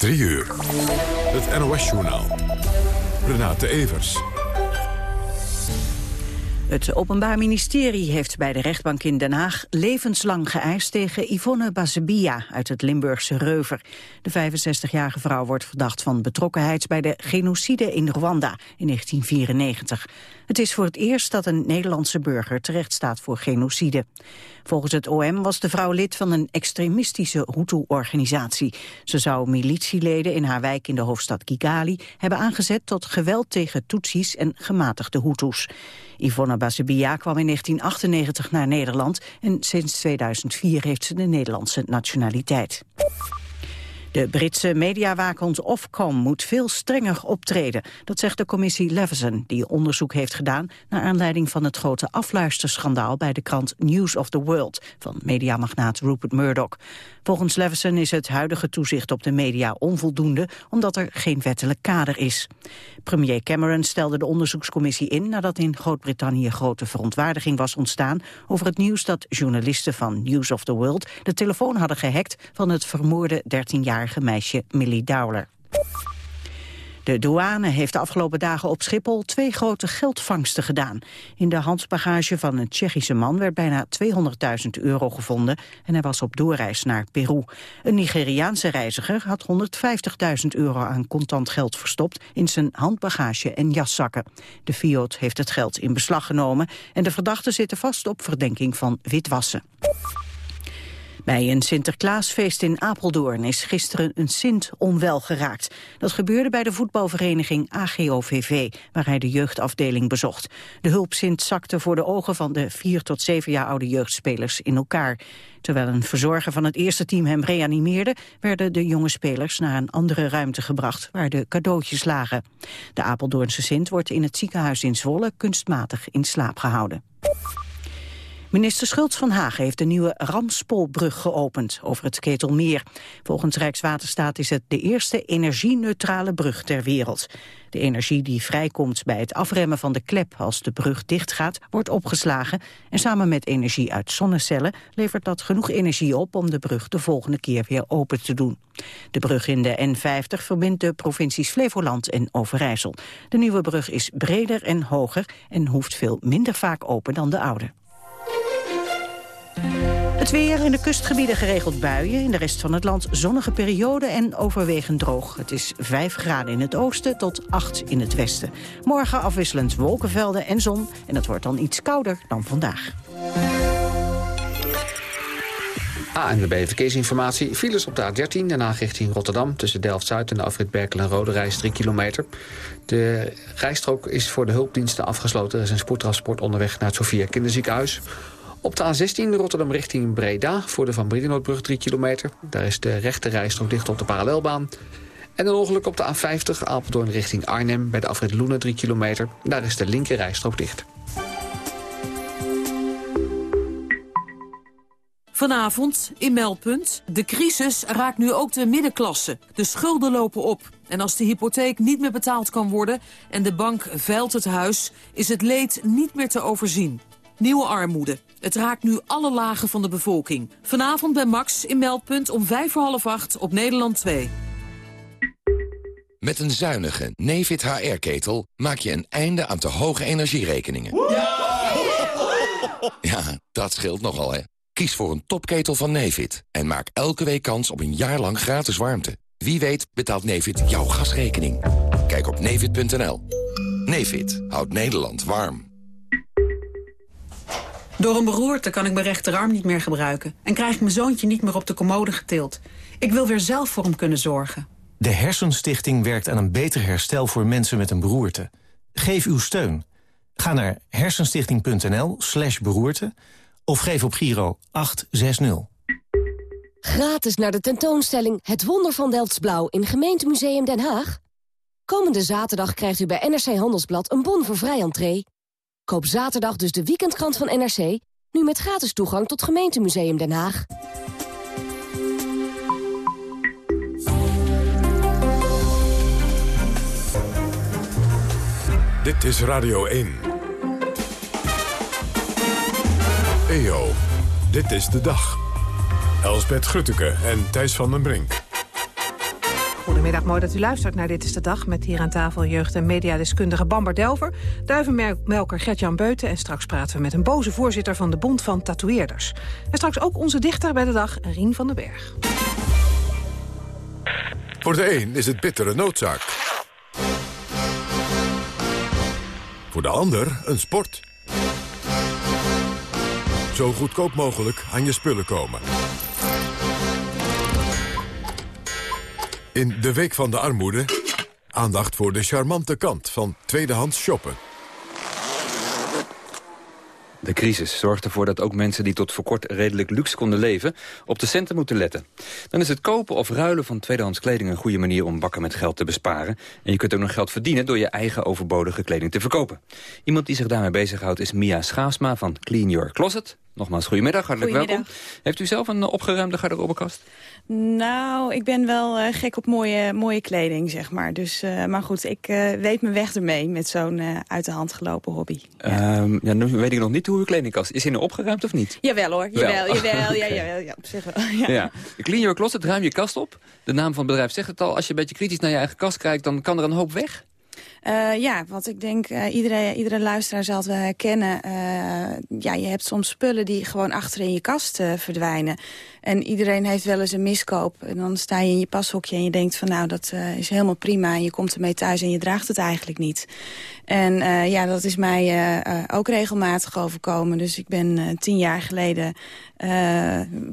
3 uur. Het NOS-journaal. Renate Evers. Het Openbaar Ministerie heeft bij de rechtbank in Den Haag levenslang geëist tegen Yvonne Basebia uit het Limburgse Reuver. De 65-jarige vrouw wordt verdacht van betrokkenheid bij de genocide in Rwanda in 1994. Het is voor het eerst dat een Nederlandse burger terecht staat voor genocide. Volgens het OM was de vrouw lid van een extremistische Hutu-organisatie. Ze zou militieleden in haar wijk in de hoofdstad Kigali hebben aangezet tot geweld tegen Tutsis en gematigde Hutus. Yvonne Basebia kwam in 1998 naar Nederland en sinds 2004 heeft ze de Nederlandse nationaliteit. De Britse mediawaakhond Ofcom moet veel strenger optreden. Dat zegt de commissie Leveson, die onderzoek heeft gedaan... naar aanleiding van het grote afluisterschandaal... bij de krant News of the World van mediamagnaat Rupert Murdoch. Volgens Leveson is het huidige toezicht op de media onvoldoende... omdat er geen wettelijk kader is. Premier Cameron stelde de onderzoekscommissie in... nadat in Groot-Brittannië grote verontwaardiging was ontstaan... over het nieuws dat journalisten van News of the World... de telefoon hadden gehackt van het vermoorde 13 jaar meisje Millie Dowler. De douane heeft de afgelopen dagen op Schiphol twee grote geldvangsten gedaan. In de handbagage van een Tsjechische man werd bijna 200.000 euro gevonden en hij was op doorreis naar Peru. Een Nigeriaanse reiziger had 150.000 euro aan contant geld verstopt in zijn handbagage en jaszakken. De Fiat heeft het geld in beslag genomen en de verdachten zitten vast op verdenking van witwassen. Bij een Sinterklaasfeest in Apeldoorn is gisteren een Sint onwel geraakt. Dat gebeurde bij de voetbalvereniging AGOVV, waar hij de jeugdafdeling bezocht. De hulp Sint zakte voor de ogen van de vier tot zeven jaar oude jeugdspelers in elkaar. Terwijl een verzorger van het eerste team hem reanimeerde... werden de jonge spelers naar een andere ruimte gebracht... waar de cadeautjes lagen. De Apeldoornse Sint wordt in het ziekenhuis in Zwolle... kunstmatig in slaap gehouden. Minister Schultz van Hagen heeft de nieuwe Ramspolbrug geopend over het Ketelmeer. Volgens Rijkswaterstaat is het de eerste energieneutrale brug ter wereld. De energie die vrijkomt bij het afremmen van de klep als de brug dichtgaat, wordt opgeslagen. En samen met energie uit zonnecellen levert dat genoeg energie op om de brug de volgende keer weer open te doen. De brug in de N50 verbindt de provincies Flevoland en Overijssel. De nieuwe brug is breder en hoger en hoeft veel minder vaak open dan de oude. Het weer in de kustgebieden geregeld buien. In de rest van het land zonnige periode en overwegend droog. Het is 5 graden in het oosten tot 8 in het westen. Morgen afwisselend wolkenvelden en zon. En het wordt dan iets kouder dan vandaag. ANWB Verkeersinformatie. Files op de A13, daarna richting Rotterdam... tussen Delft-Zuid en de afrit Berkel en Rode Reis 3 kilometer. De rijstrook is voor de hulpdiensten afgesloten. Er is een spoedtransport onderweg naar het Sofia Kinderziekenhuis. Op de A16 Rotterdam richting Breda voor de Van Brienenoordbrug 3 kilometer. Daar is de rechte rijstrook dicht op de parallelbaan. En een ongeluk op de A50 Apeldoorn richting Arnhem bij de afrit Loenen 3 kilometer. Daar is de linker rijstrook dicht. Vanavond in Meldpunt. De crisis raakt nu ook de middenklasse. De schulden lopen op. En als de hypotheek niet meer betaald kan worden en de bank veilt het huis... is het leed niet meer te overzien. Nieuwe armoede. Het raakt nu alle lagen van de bevolking. Vanavond bij Max in Meldpunt om vijf voor half acht op Nederland 2. Met een zuinige Nefit HR-ketel maak je een einde aan te hoge energierekeningen. Ja, dat scheelt nogal, hè. Kies voor een topketel van Nefit en maak elke week kans op een jaar lang gratis warmte. Wie weet betaalt Nefit jouw gasrekening. Kijk op nefit.nl. Nefit houdt Nederland warm. Door een beroerte kan ik mijn rechterarm niet meer gebruiken... en krijg ik mijn zoontje niet meer op de commode getild. Ik wil weer zelf voor hem kunnen zorgen. De Hersenstichting werkt aan een beter herstel voor mensen met een beroerte. Geef uw steun. Ga naar hersenstichting.nl slash beroerte... of geef op Giro 860. Gratis naar de tentoonstelling Het Wonder van Delftsblauw... in Gemeentemuseum Den Haag. Komende zaterdag krijgt u bij NRC Handelsblad een bon voor vrij entree... Koop zaterdag dus de weekendkrant van NRC... nu met gratis toegang tot Gemeentemuseum Den Haag. Dit is Radio 1. EO, dit is de dag. Elsbeth Grutteke en Thijs van den Brink. Goedemiddag, mooi dat u luistert naar Dit is de Dag... met hier aan tafel jeugd- en mediadeskundige Bamber Delver... duivenmelker Gert-Jan Beuten... en straks praten we met een boze voorzitter van de Bond van Tatoeëerders. En straks ook onze dichter bij de dag, Rien van den Berg. Voor de een is het bittere noodzaak. Voor de ander een sport. Zo goedkoop mogelijk aan je spullen komen. In de Week van de Armoede... aandacht voor de charmante kant van tweedehands shoppen. De crisis zorgt ervoor dat ook mensen die tot voor kort redelijk luxe konden leven... op de centen moeten letten. Dan is het kopen of ruilen van tweedehands kleding een goede manier om bakken met geld te besparen. En je kunt ook nog geld verdienen door je eigen overbodige kleding te verkopen. Iemand die zich daarmee bezighoudt is Mia Schaasma van Clean Your Closet. Nogmaals, goedemiddag, hartelijk welkom. Heeft u zelf een opgeruimde garderobekast? Nou, ik ben wel uh, gek op mooie, mooie kleding, zeg maar. Dus, uh, maar goed, ik uh, weet mijn weg ermee met zo'n uit de hand gelopen hobby. Ja. Um, ja, nu weet ik nog niet hoe uw kledingkast is. Is die opgeruimd of niet? Jawel hoor, jawel, wel. jawel, ja, jawel, ja, op zich wel. Ja. ja. Clean Your Closet, ruim je kast op. De naam van het bedrijf zegt het al. Als je een beetje kritisch naar je eigen kast kijkt, dan kan er een hoop weg. Uh, ja, want ik denk, uh, iedere, luisteraar zal het wel herkennen. Uh, ja, je hebt soms spullen die gewoon achter in je kast verdwijnen. En iedereen heeft wel eens een miskoop. En dan sta je in je pashokje en je denkt van nou, dat is helemaal prima. En je komt ermee thuis en je draagt het eigenlijk niet. En ja, dat is mij ook regelmatig overkomen. Dus ik ben tien jaar geleden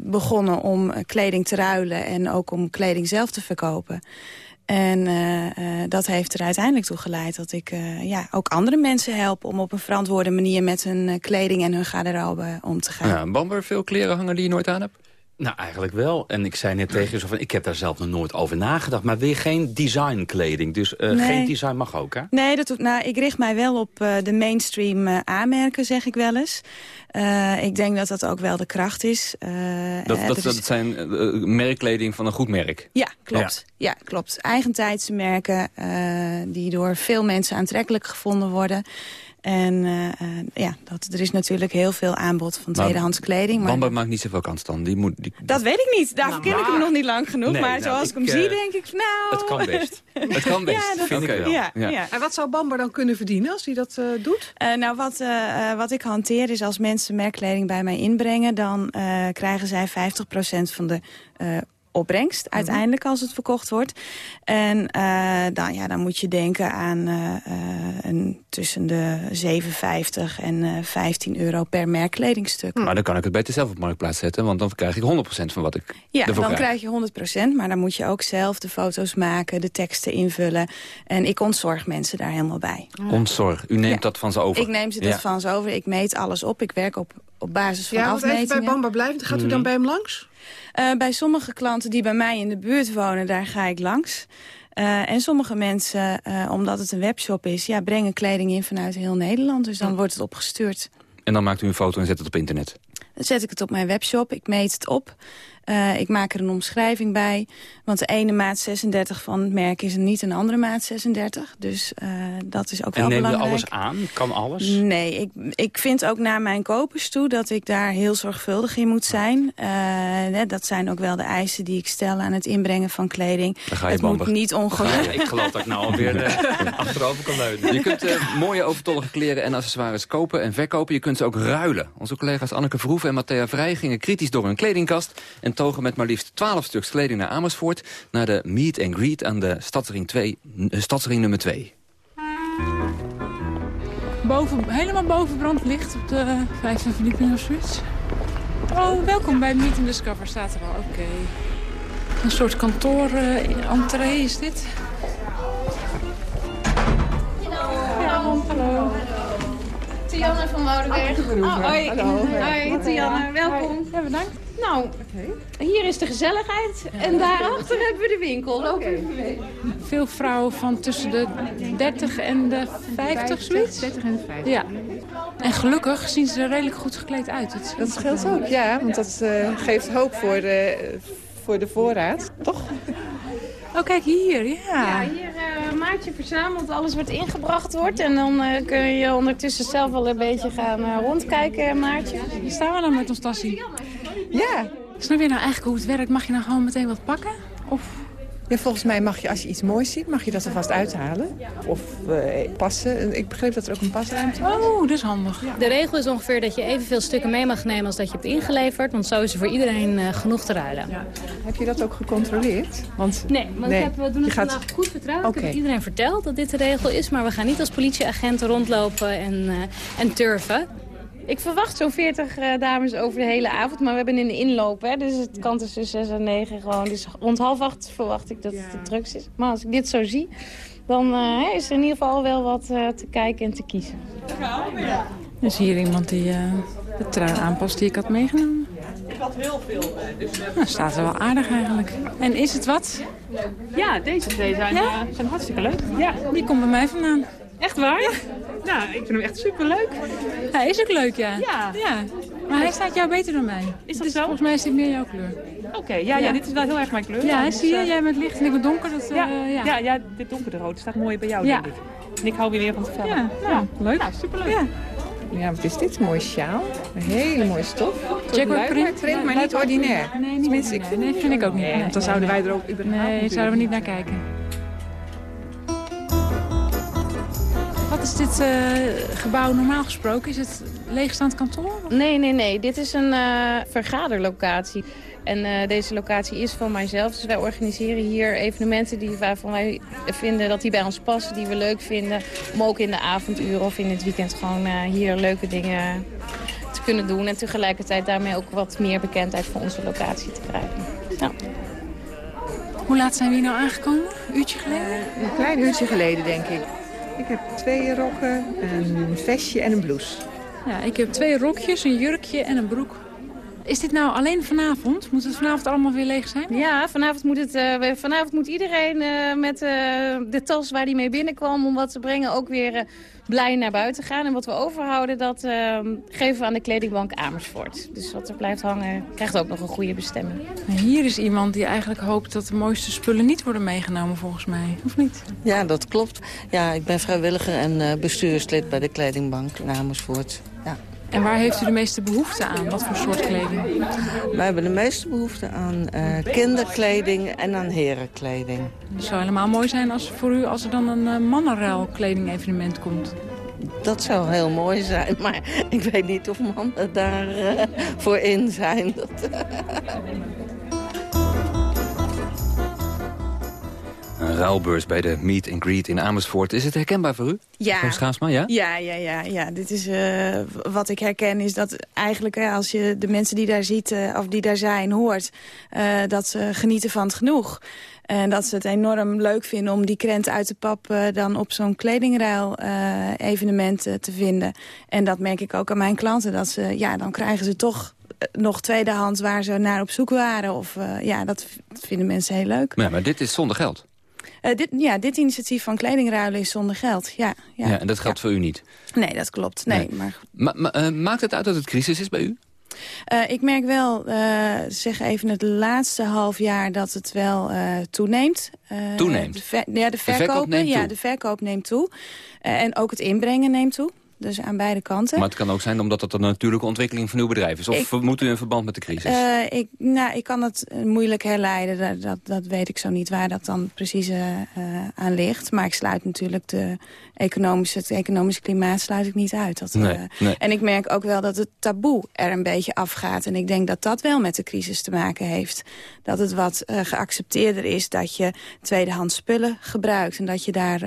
begonnen om kleding te ruilen. En ook om kleding zelf te verkopen. En uh, uh, dat heeft er uiteindelijk toe geleid dat ik uh, ja, ook andere mensen help... om op een verantwoorde manier met hun kleding en hun garderobe om te gaan. Ja, Bamber, veel kleren hangen die je nooit aan hebt? Nou, eigenlijk wel. En ik zei net tegen je zo van, ik heb daar zelf nog nooit over nagedacht. Maar weer geen designkleding. Dus uh, nee. geen design mag ook, hè? Nee, dat, nou, ik richt mij wel op uh, de mainstream uh, aanmerken, zeg ik wel eens. ik denk dat dat ook wel de kracht is. dat, dat, dat zijn merkkleding van een goed merk? Ja, klopt. Ja, ja klopt. Eigentijdse merken die door veel mensen aantrekkelijk gevonden worden... En uh, ja, dat, er is natuurlijk heel veel aanbod van tweedehands kleding. Maar Bamba maakt niet zoveel kans dan. Die moet, die... Dat weet ik niet. Daarvoor nou, ken ik hem nog niet lang genoeg. Nee, maar nou, zoals ik, hem uh, zie, denk ik, nou... Het kan best. het kan best, ja, dat vind okay. ik wel. Ja, ja. ja, En wat zou Bamba dan kunnen verdienen als hij dat uh, doet? nou, wat, wat ik hanteer is als mensen merkkleding bij mij inbrengen... dan krijgen zij 50% van de opbrengst uiteindelijk als het verkocht wordt. En uh, dan, ja, dan moet je denken aan uh, een, tussen de 7,50 en uh, 15 euro per merkkledingstuk. Maar dan kan ik het beter zelf op marktplaats zetten, want dan krijg ik 100% van wat ik Ja, dan krijg. krijg je 100%, maar dan moet je ook zelf de foto's maken, de teksten invullen. En ik ontzorg mensen daar helemaal bij. Ontzorg, u neemt ja. dat van ze over? Ik neem ze dat ja. van ze over, ik meet alles op, ik werk op, op basis van ja, afmetingen. Ja, even bij Bamba blijven, gaat u dan mm. bij hem langs? Uh, bij sommige klanten die bij mij in de buurt wonen, daar ga ik langs. Uh, en sommige mensen, uh, omdat het een webshop is, ja, brengen kleding in vanuit heel Nederland. Dus dan wordt het opgestuurd. En dan maakt u een foto en zet het op internet? Dan zet ik het op mijn webshop, ik meet het op. Uh, ik maak er een omschrijving bij. Want de ene maat 36 van het merk is niet een andere maat 36. Dus uh, dat is ook en wel belangrijk. En neem je alles aan? Kan alles? Nee, ik, ik vind ook naar mijn kopers toe dat ik daar heel zorgvuldig in moet zijn. Uh, dat zijn ook wel de eisen die ik stel aan het inbrengen van kleding. het bamber. moet niet ongelooflijk... ik geloof dat ik nou alweer achterover kan leunen. Je kunt mooie overtollige kleren en accessoires kopen en verkopen. Je kunt ze ook ruilen. Onze collega's Anneke Verhoeven en Matthea Vrij gingen kritisch door hun kledingkast... en togen met maar liefst 12 stuks kleding naar Amersfoort... naar de Meet and Greet aan de Stadsring, 2, Stadsring nummer 2. Boven, helemaal boven brandlicht op de vijfde verdieping of zoiets. Oh, welkom bij Meet and Discover, staat er al. Oké. Okay. Een soort kantoor-entree uh, is dit. Hallo. Hallo. Tianne van Woudenberg. Oh, hoi. Hallo. Hoi, Tianne. Welkom. Ja, bedankt. Nou, okay. hier is de gezelligheid en daarachter hebben we de winkel. Lopen okay. mee. Veel vrouwen van tussen de 30 en de 50, zoiets? 30 en de 50. Ja. En gelukkig zien ze er redelijk goed gekleed uit. Dat, dat scheelt ook, ja. Want dat uh, geeft hoop voor de, voor de voorraad, toch? Oh, kijk hier, ja. Ja, hier uh, maatje verzameld, alles wat ingebracht wordt. En dan uh, kun je ondertussen zelf wel een beetje gaan uh, rondkijken, maatje. Hier staan we dan met ons tassie. Ja. Snap je nou eigenlijk hoe het werkt? Mag je nou gewoon meteen wat pakken? Of Ja, volgens mij mag je, als je iets moois ziet, mag je dat er vast uithalen. Of eh, passen. Ik begreep dat er ook een pasruimte was. Oh, dat is handig. De regel is ongeveer dat je evenveel stukken mee mag nemen als dat je hebt ingeleverd. Want zo is er voor iedereen eh, genoeg te ruilen. Heb je dat ook gecontroleerd? Want, Nee, want Ik heb, we doen Je het gaat- vandaag goed vertrouwen. Ik heb iedereen verteld dat dit de regel is. Maar we gaan niet als politieagenten rondlopen en, eh, en turven. Ik verwacht zo'n 40 eh, dames over de hele avond. Maar we hebben een inloop, hè, dus het kan tussen 6 en 9 gewoon. Dus rond half acht verwacht ik dat het de drugs is. Maar als ik dit zo zie, dan eh, is er in ieder geval wel wat eh, te kijken en te kiezen. Er is hier iemand die eh, de trui aanpast die ik had meegenomen. Ik had heel veel, dus... Nou, staat er wel aardig eigenlijk. En is het wat? Ja, deze twee zijn, Ja? eh, zijn hartstikke leuk. Ja. Die komt bij mij vandaan. Echt waar? Nou, ik vind hem echt superleuk. Hij is ook leuk, ja. Ja. ja. Maar hij staat jou beter dan mij. Is dat Dus zo? Volgens mij is dit meer jouw kleur. Oké, ja, ja, dit is wel heel erg mijn kleur. Ja, Dus, zie je? eh, Jij bent licht en ik ben donker. Dat, eh, ja, ja. ja. Ja, dit donkere rood staat mooi bij jou, Ja. denk ik. En ik hou weer meer van het felle. Ja, nou, leuk. Nou, superleuk. Ja. Ja, wat is dit? Een mooie sjaal. Een hele mooie stof. Jaguar print. print, maar niet ordinair. Nee, niet Tenminste. Nee, vind ik ook niet. Nee, Nee, want dan zouden wij er ook überhaupt Nee, zouden we niet naar kijken. Is dit eh, gebouw normaal gesproken? Is het leegstaand kantoor? Nee, nee, nee. Dit is een eh, vergaderlocatie. En eh, deze locatie is van mijzelf. Dus wij organiseren hier evenementen die, waarvan wij vinden dat die bij ons passen. Die we leuk vinden. Om ook in de avonduren of in het weekend gewoon eh, hier leuke dingen te kunnen doen. En tegelijkertijd daarmee ook wat meer bekendheid voor onze locatie te krijgen. Ja. Hoe laat zijn we hier nou aangekomen? Een uurtje geleden? Een klein uurtje geleden, denk ik. Ik heb twee rokken, een vestje en een blouse. Ja, ik heb twee rokjes, een jurkje en een broek. Is dit nou alleen vanavond? Moet het vanavond allemaal weer leeg zijn? Ja, vanavond moet, het, eh, vanavond moet iedereen eh, met eh, de tas waar hij mee binnenkwam om wat te brengen ook weer eh, blij naar buiten gaan. En wat we overhouden, dat eh, geven we aan de kledingbank Amersfoort. Dus wat er blijft hangen, krijgt ook nog een goede bestemming. Nou, Hier is iemand die eigenlijk hoopt dat de mooiste spullen niet worden meegenomen volgens mij. Of niet? Ja, dat klopt. Ja, ik ben vrijwilliger en eh, bestuurslid bij de kledingbank in Amersfoort. Ja. En waar heeft u de meeste behoefte aan? Wat voor soort kleding? Wij hebben de meeste behoefte aan eh, kinderkleding en aan herenkleding. Het zou helemaal mooi zijn als voor u als er dan een uh, mannenruil kleding evenement komt. Dat zou heel mooi zijn, maar ik weet niet of mannen daar uh, voor in zijn. Dat, Een ruilbeurs bij de Meet and Greet in Amersfoort. Is het herkenbaar voor u? Ja. Schaasma, ja? Ja, ja, ja, ja. Dit is uh, wat ik herken is dat eigenlijk uh, als je de mensen die daar ziet uh, of die daar zijn hoort, uh, dat ze genieten van het genoeg. En dat ze het enorm leuk vinden om die krent uit de pap uh, dan op zo'n kledingruil uh, evenement uh, te vinden. En dat merk ik ook aan mijn klanten. Dat ze, ja, dan krijgen ze toch nog tweedehands waar ze naar op zoek waren. Of ja, dat vinden mensen heel leuk. Ja, maar dit is zonder geld. Uh, dit, ja, dit initiatief van kledingruilen is zonder geld. Ja, ja, ja en dat geldt ja. voor u niet? Nee, dat klopt. Nee, nee. Maar... Ma ma uh, maakt het uit dat het crisis is bij u? Uh, ik merk wel, uh, zeg even het laatste half jaar, dat het wel uh, toeneemt. toeneemt? De ja, de verkoop, de verkoop neemt ja, de verkoop neemt toe. en ook het inbrengen neemt toe. Dus aan beide kanten. Maar het kan ook zijn omdat dat een natuurlijke ontwikkeling van uw bedrijf is. Of ik, moet u in verband met de crisis? Uh, ik, nou, ik kan het moeilijk herleiden. Dat, dat, dat, weet ik zo niet waar dat dan precies uh, aan ligt. Maar ik sluit natuurlijk de economische, het economische klimaat sluit ik niet uit. Dat, nee, uh, nee. En ik merk ook wel dat het taboe er een beetje afgaat. En ik denk dat dat wel met de crisis te maken heeft. Dat het wat geaccepteerder is dat je tweedehands spullen gebruikt. En dat je daar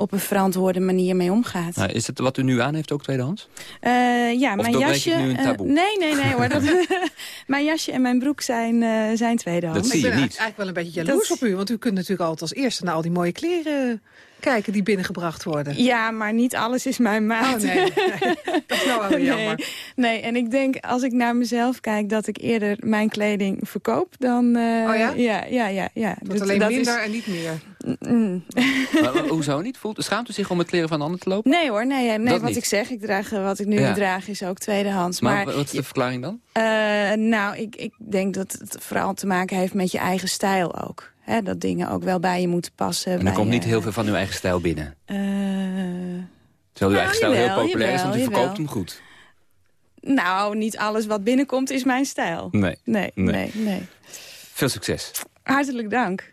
op een verantwoorde manier mee omgaat. Nou, is het wat u nu aan heeft ook tweedehands? Uh, ja, of mijn jasje. nu een taboe? Uh, nee, nee, nee hoor. dat, mijn jasje en mijn broek zijn, uh, zijn tweedehands. Dat zie je ik ben niet. eigenlijk wel een beetje jaloers dat... op u. Want u kunt natuurlijk altijd als eerste naar al die mooie kleren kijken die binnengebracht worden. Ja, maar niet alles is mijn maat. Oh nee, nee. dat is nou wel jammer. Nee. nee, en ik denk als ik naar mezelf kijk dat ik eerder mijn kleding verkoop dan... Uh, oh ja? Ja, ja, ja. ja. Dat, dat alleen dat minder is... en niet meer. Mm. maar, hoezo niet? Voelt, schaamt u zich om met kleren van anderen te lopen? Nee hoor, nee, nee dat wat niet. ik zeg, ik draag, wat ik nu ja. draag is ook tweedehands. Maar, maar wat is de verklaring dan? Uh, nou, ik, ik denk dat het vooral te maken heeft met je eigen stijl ook. Dat dingen ook wel bij je moeten passen. En er komt je, niet heel veel van uw eigen stijl binnen? Uh, Terwijl uw nou, eigen stijl jawel, heel populair jawel, is, want u jawel. verkoopt hem goed. Nou, niet alles wat binnenkomt is mijn stijl. Nee. Nee, nee. nee, nee. Veel succes. Hartelijk dank.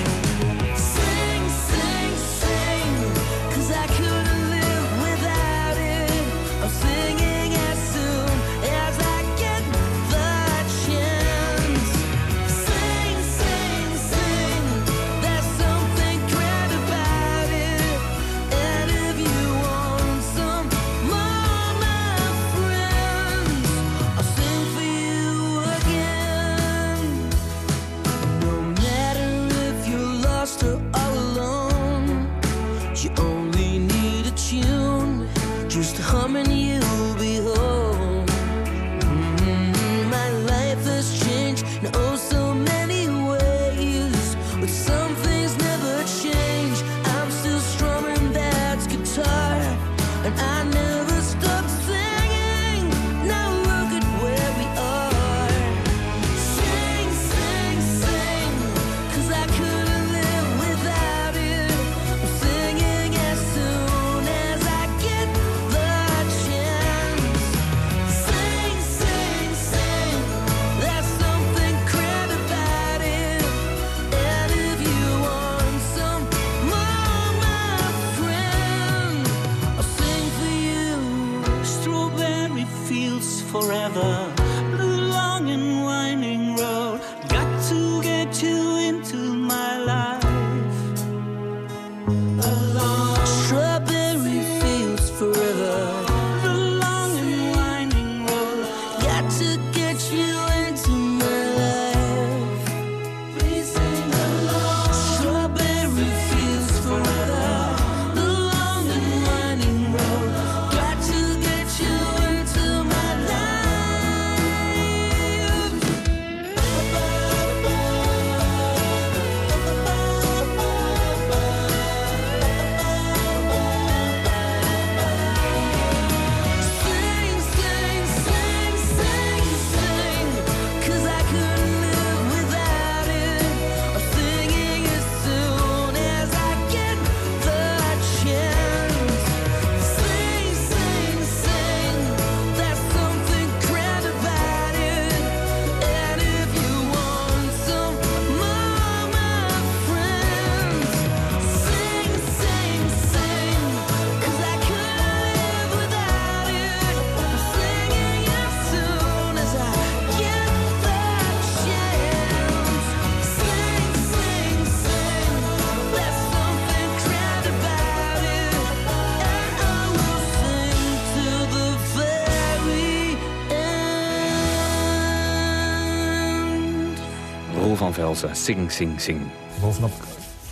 Van Velzen, sing, sing, sing. Bovenop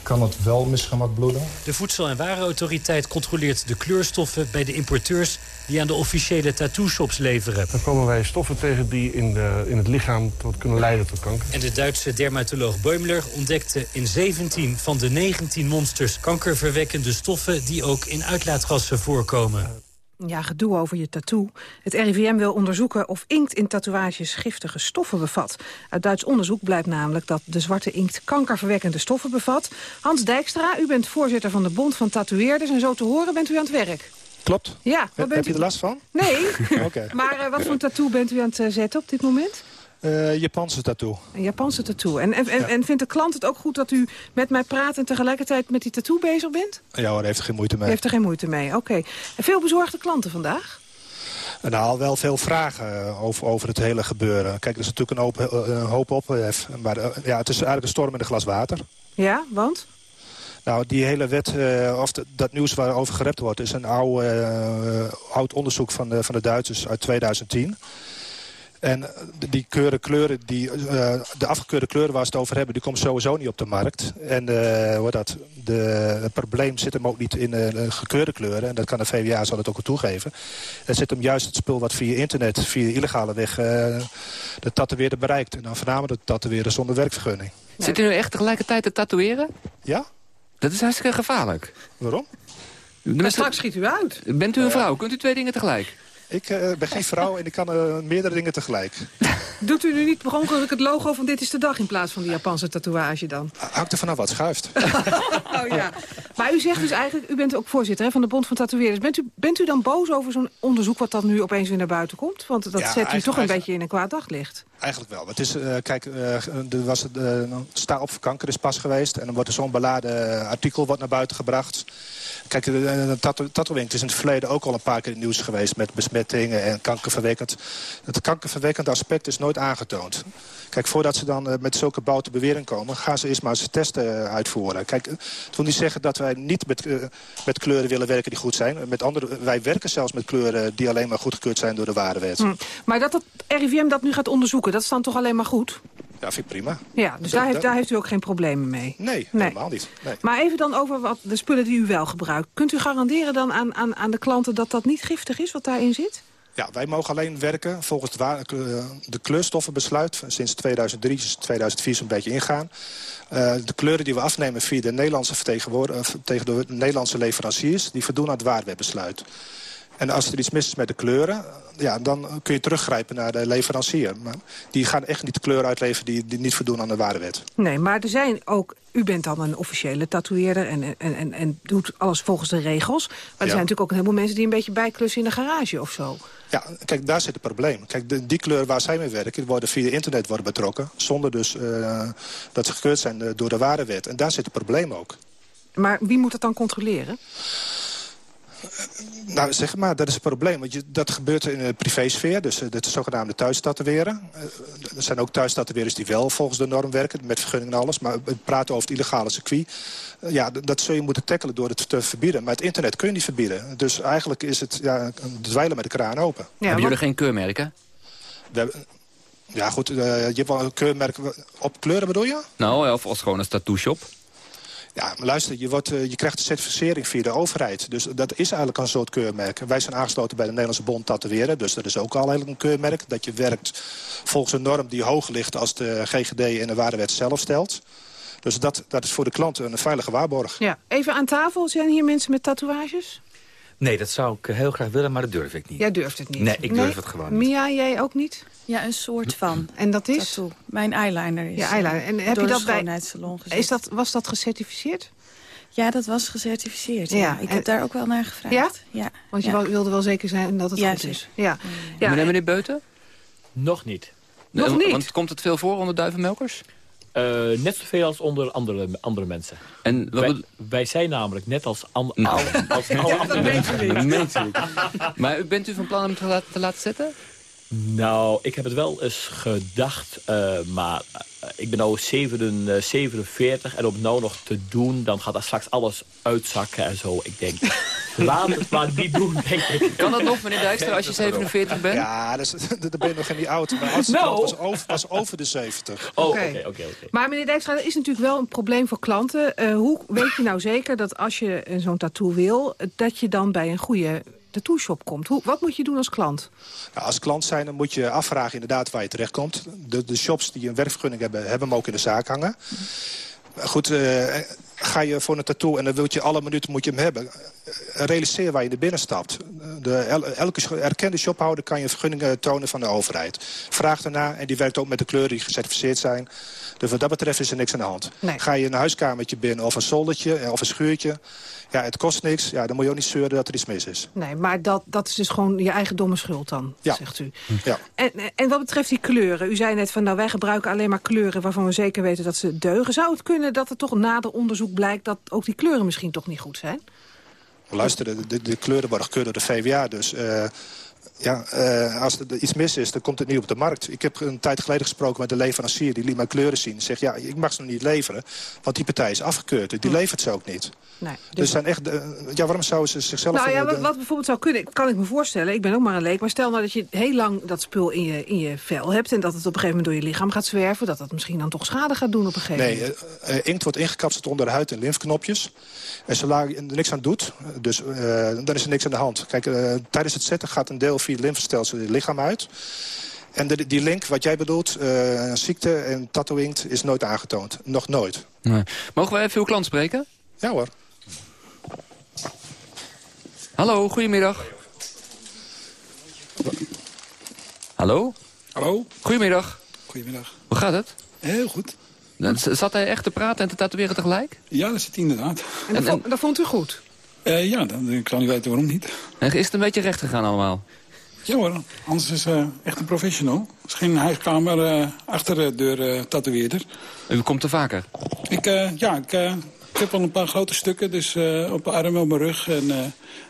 kan het wel misgemak bloeden. De Voedsel- en Warenautoriteit controleert de kleurstoffen bij de importeurs die aan de officiële tattoo-shops leveren. Dan komen wij stoffen tegen die in, de, in het lichaam tot kunnen leiden tot kanker. En de Duitse dermatoloog Beumler ontdekte in 17 van de 19 monsters kankerverwekkende stoffen die ook in uitlaatgassen voorkomen. Ja, gedoe over je tattoo. Het RIVM wil onderzoeken of inkt in tatoeages giftige stoffen bevat. Uit Duits onderzoek blijkt namelijk dat de zwarte inkt kankerverwekkende stoffen bevat. Hans Dijkstra, u bent voorzitter van de Bond van Tatoeëerders... en zo te horen bent u aan het werk. Klopt. Ja, wat Heb bent je er last van? Nee, Oké. maar eh, wat voor een tattoo bent u aan het eh, zetten op dit moment? Eh, Japanse tattoo. Een Japanse tattoo. En, en, en, Ja. en vindt de klant het ook goed dat u met mij praat... en tegelijkertijd met die tattoo bezig bent? Ja hoor, heeft er geen moeite mee. heeft er geen moeite mee, oké. En veel bezorgde klanten vandaag? Nou, wel veel vragen eh, over, over het hele gebeuren. Kijk, er is natuurlijk een hoop, eh, een hoop ophef. Maar ja, het is eigenlijk een storm in een glas water. Ja, want? Nou, die hele wet, of dat nieuws waarover gerept wordt... is een oude, eh, oud onderzoek van de, van de Duitsers uit 2010. En eh, die keuren kleuren, die, eh, de afgekeurde kleuren waar ze het over hebben... die komen sowieso niet op de markt. En eh, hoe dat, de, het probleem zit hem ook niet in eh, gekeurde kleuren. En dat kan de VWA zal het ook wel toegeven. Het zit hem juist het spul wat via internet, via illegale weg... eh, de tatoeëerder bereikt. En dan voornamelijk de tatoeëerder zonder werkvergunning. Zit u nu echt tegelijkertijd te tatoeëren? Ja. Dat is hartstikke gevaarlijk. Waarom? De straks schiet u uit. Bent u een vrouw? Kunt u twee dingen tegelijk? Ik eh, ben geen vrouw en ik kan eh, meerdere dingen tegelijk. Doet u nu niet per ongeluk het logo van Dit is de Dag... in plaats van die Japanse tatoeage dan? Hangt er vanaf wat schuift. oh ja. Maar u zegt dus eigenlijk, u bent ook voorzitter hè, van de Bond van Tatoeëerders. Bent u, bent u dan boos over zo'n onderzoek wat dan nu opeens weer naar buiten komt? Want dat Ja, zet u toch een beetje in een kwaad daglicht. Eigenlijk wel. Het is, eh, kijk, er was het, sta op voor kanker is pas geweest. En dan wordt er zo'n beladen artikel wordt naar buiten gebracht. Kijk, de, de is in het verleden ook al een paar keer in het nieuws geweest... met en kankerverwekkend. Het kankerverwekkende aspect is nooit aangetoond. Kijk, voordat ze dan eh, met zulke bouten bewering komen... gaan ze eerst maar eens testen eh, uitvoeren. Kijk, eh, het wil niet zeggen dat wij niet met, met kleuren willen werken die goed zijn. Met andere, wij werken zelfs met kleuren die alleen maar goedgekeurd zijn door de waardewet. Hm. Maar dat het RIVM dat nu gaat onderzoeken, dat is dan toch alleen maar goed? Ja, vind ik prima. Ja, dus daar heeft, daar heeft u ook geen problemen mee? Nee, helemaal niet. Nee. Maar even dan over wat de spullen die u wel gebruikt. Kunt u garanderen dan aan, aan, aan de klanten dat dat niet giftig is wat daarin zit? Ja, wij mogen alleen werken volgens eh, de kleurstoffenbesluit. Sinds 2003, dus 2004 zo'n beetje ingaan. Eh, de kleuren die we afnemen via de Nederlandse vertegenwoordigers... tegen de Nederlandse leveranciers, die voldoen aan het waarwetbesluit. En als er iets mis is met de kleuren, ja, dan kun je teruggrijpen naar de leverancier. Maar die gaan echt niet de kleuren uitleveren die, die niet voldoen aan de waarwet. Nee, maar er zijn ook... U bent dan een officiële tatoeëerder en, en, en, en doet alles volgens de regels. Maar er zijn natuurlijk ook een heleboel mensen die een beetje bijklussen in de garage of zo. Ja, kijk, daar zit het probleem. Kijk, de, die kleur waar zij mee werken, die worden via internet worden betrokken. Zonder dus eh, dat ze gekeurd zijn eh, door de waarwet. En daar zit het probleem ook. Maar wie moet dat dan controleren? Nou, zeg maar, dat is het probleem. Want je, dat gebeurt in de privésfeer, dus uh, de zogenaamde thuistatoeëren. Uh, er zijn ook thuistatoeëerders die wel volgens de norm werken, met vergunning en alles. Maar we praten over het illegale circuit. Uh, ja, dat zul je moeten tackelen door het te verbieden. Maar het internet kun je niet verbieden. Dus eigenlijk is het ja, dweilen met de kraan open. Ja, Hebben jullie geen keurmerken? We, ja, goed, je hebt wel een keurmerk op kleuren bedoel je? Nou, of als gewoon een tattoo shop. Ja, maar luister, je, wordt, uh, je krijgt een certificering via de overheid. Dus dat is eigenlijk een soort keurmerk. Wij zijn aangesloten bij de Nederlandse Bond Tatoeëren. Dus dat is ook al eigenlijk een keurmerk. Dat je werkt volgens een norm die hoger ligt als de GGD en de Waarwet zelf stelt. Dus dat, dat is voor de klant een veilige waarborg. Ja, even aan tafel. Zijn hier mensen met tatoeages? Nee, dat zou ik heel graag willen, maar dat durf ik niet. Jij durft het niet? Nee, ik durf het gewoon niet. Mia, jij ook niet? Ja, een soort van. En dat is? Tattoo. Mijn eyeliner is ja, eyeliner. En heb door je dat bij. Is dat, was dat gecertificeerd? Ja, dat was gecertificeerd. Ja, Ja, Ik en- heb daar ook wel naar gevraagd. Ja? ja. Want je Ja. wilde wel zeker zijn dat het Ja, goed is. Ja. Ja. Meneer, meneer Beuten? Nog niet. Nog Eh, niet? Want komt het veel voor onder duivenmelkers? Eh, net zoveel als onder andere, andere mensen. En wat wij, wij zijn namelijk net als, an, Nou. als alle andere mensen. Maar bent u van plan om het te laten, te laten zetten? Nou, ik heb het wel eens gedacht, eh, maar eh, ik ben nu 7, eh, 47 en om nou nog te doen, dan gaat er straks alles uitzakken en zo. Ik denk, laat het maar niet doen, denk ik. Kan dat nog, meneer Dijkstra, als je 47 bent? Ja, dus, dan ben je nog niet oud. Mijn oudste Nou. klant was over, was over de 70. Oh, Oké. oké. Maar meneer Dijkstra, dat is natuurlijk wel een probleem voor klanten. Eh, hoe weet je nou zeker dat als je zo'n tattoo wil... dat je dan bij een goede tattoo shop komt? Hoe, wat moet je doen als klant? Nou, als klant zijn, dan moet je afvragen inderdaad waar je terechtkomt. De, de shops die een werkvergunning hebben, hebben hem ook in de zaak hangen. Goed, eh, ga je voor een tattoo en dan wil je alle minuten moet je hem hebben. Realiseer waar je naar binnen stapt. De, el- elke erkende shophouder kan je een vergunning eh, tonen van de overheid. Vraag daarna en die werkt ook met de kleuren die gecertificeerd zijn. Dus wat dat betreft is er niks aan de hand. Nee. Ga je een huiskamertje binnen of een zoldertje eh, of een schuurtje... Ja, het kost niks. Ja, dan moet je ook niet zeuren dat er iets mis is. Nee, maar dat, dat is dus gewoon je eigen domme schuld dan, Ja. zegt u. Ja. En, en wat betreft die kleuren, u zei net van nou wij gebruiken alleen maar kleuren waarvan we zeker weten dat ze deugen. Zou het kunnen dat er toch nader onderzoek blijkt dat ook die kleuren misschien toch niet goed zijn? Luister, de, de, de kleuren worden gekeurd door de VWA. Dus eh, ja, eh, als er iets mis is, dan komt het niet op de markt. Ik heb een tijd geleden gesproken met de leverancier. Die liet mijn kleuren zien. Zegt, ja, ik mag ze nog niet leveren. Want die partij is afgekeurd. Die levert ze ook niet. Nee, Dus zijn echt, ja, waarom zouden ze zichzelf... Nou ja, eh, wat, wat bijvoorbeeld zou kunnen, kan ik me voorstellen. Ik ben ook maar een leek. Maar stel nou dat je heel lang dat spul in je, in je vel hebt... en dat het op een gegeven moment door je lichaam gaat zwerven... dat dat misschien dan toch schade gaat doen op een gegeven Nee, moment. eh, inkt wordt ingekapseld onder de huid en lymfknopjes. En zolang je er niks aan doet, dus, dan is er niks aan de hand. Kijk, tijdens het zetten gaat een deel via het lymfestelsel je lichaam uit. En de, die link, wat jij bedoelt, eh, ziekte en tattooinkt, is nooit aangetoond. Nog nooit. Nee. Mogen we even uw klant spreken? Ja hoor. Hallo? Hallo? Goedemiddag. Goedemiddag. Hoe gaat het? Heel goed. Zat hij echt te praten en te tatoeëren tegelijk? Ja, dat zit hij inderdaad. En dat, vond, dat vond u goed? Eh, ja, dan, ik kan niet weten waarom niet. En is het een beetje recht gegaan allemaal? Ja hoor, Hans is eh, echt een professional. Is geen huiskamer eh, achter de deur eh tatoeëerder. U komt er vaker? Ik, ja, ik, ik heb al een paar grote stukken, dus op mijn arm en op mijn rug. En,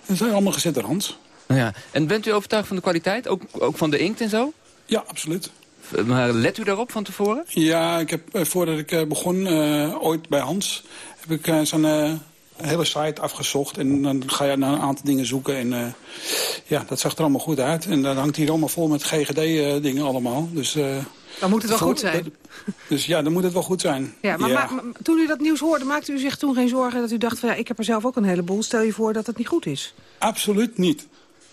en zijn allemaal gezet door Hans. Nou Ja. En bent u overtuigd van de kwaliteit? Ook, ook van de inkt en zo? Ja, absoluut. Maar let u daarop van tevoren? Ja, ik heb, voordat ik begon, ooit bij Hans, heb ik zo'n hele site afgezocht. En dan ga je naar een aantal dingen zoeken. En eh, ja, dat zag er allemaal goed uit. En dan hangt hier allemaal vol met GGD-dingen allemaal. Dus, eh, Dan moet het wel goed zijn. dat- dus ja, dan moet het wel goed zijn. Ja, maar, maar- maar toen u dat nieuws hoorde, maakte u zich toen geen zorgen dat u dacht... van ja, ik heb er zelf ook een heleboel. Stel je voor dat het niet goed is. Absoluut niet.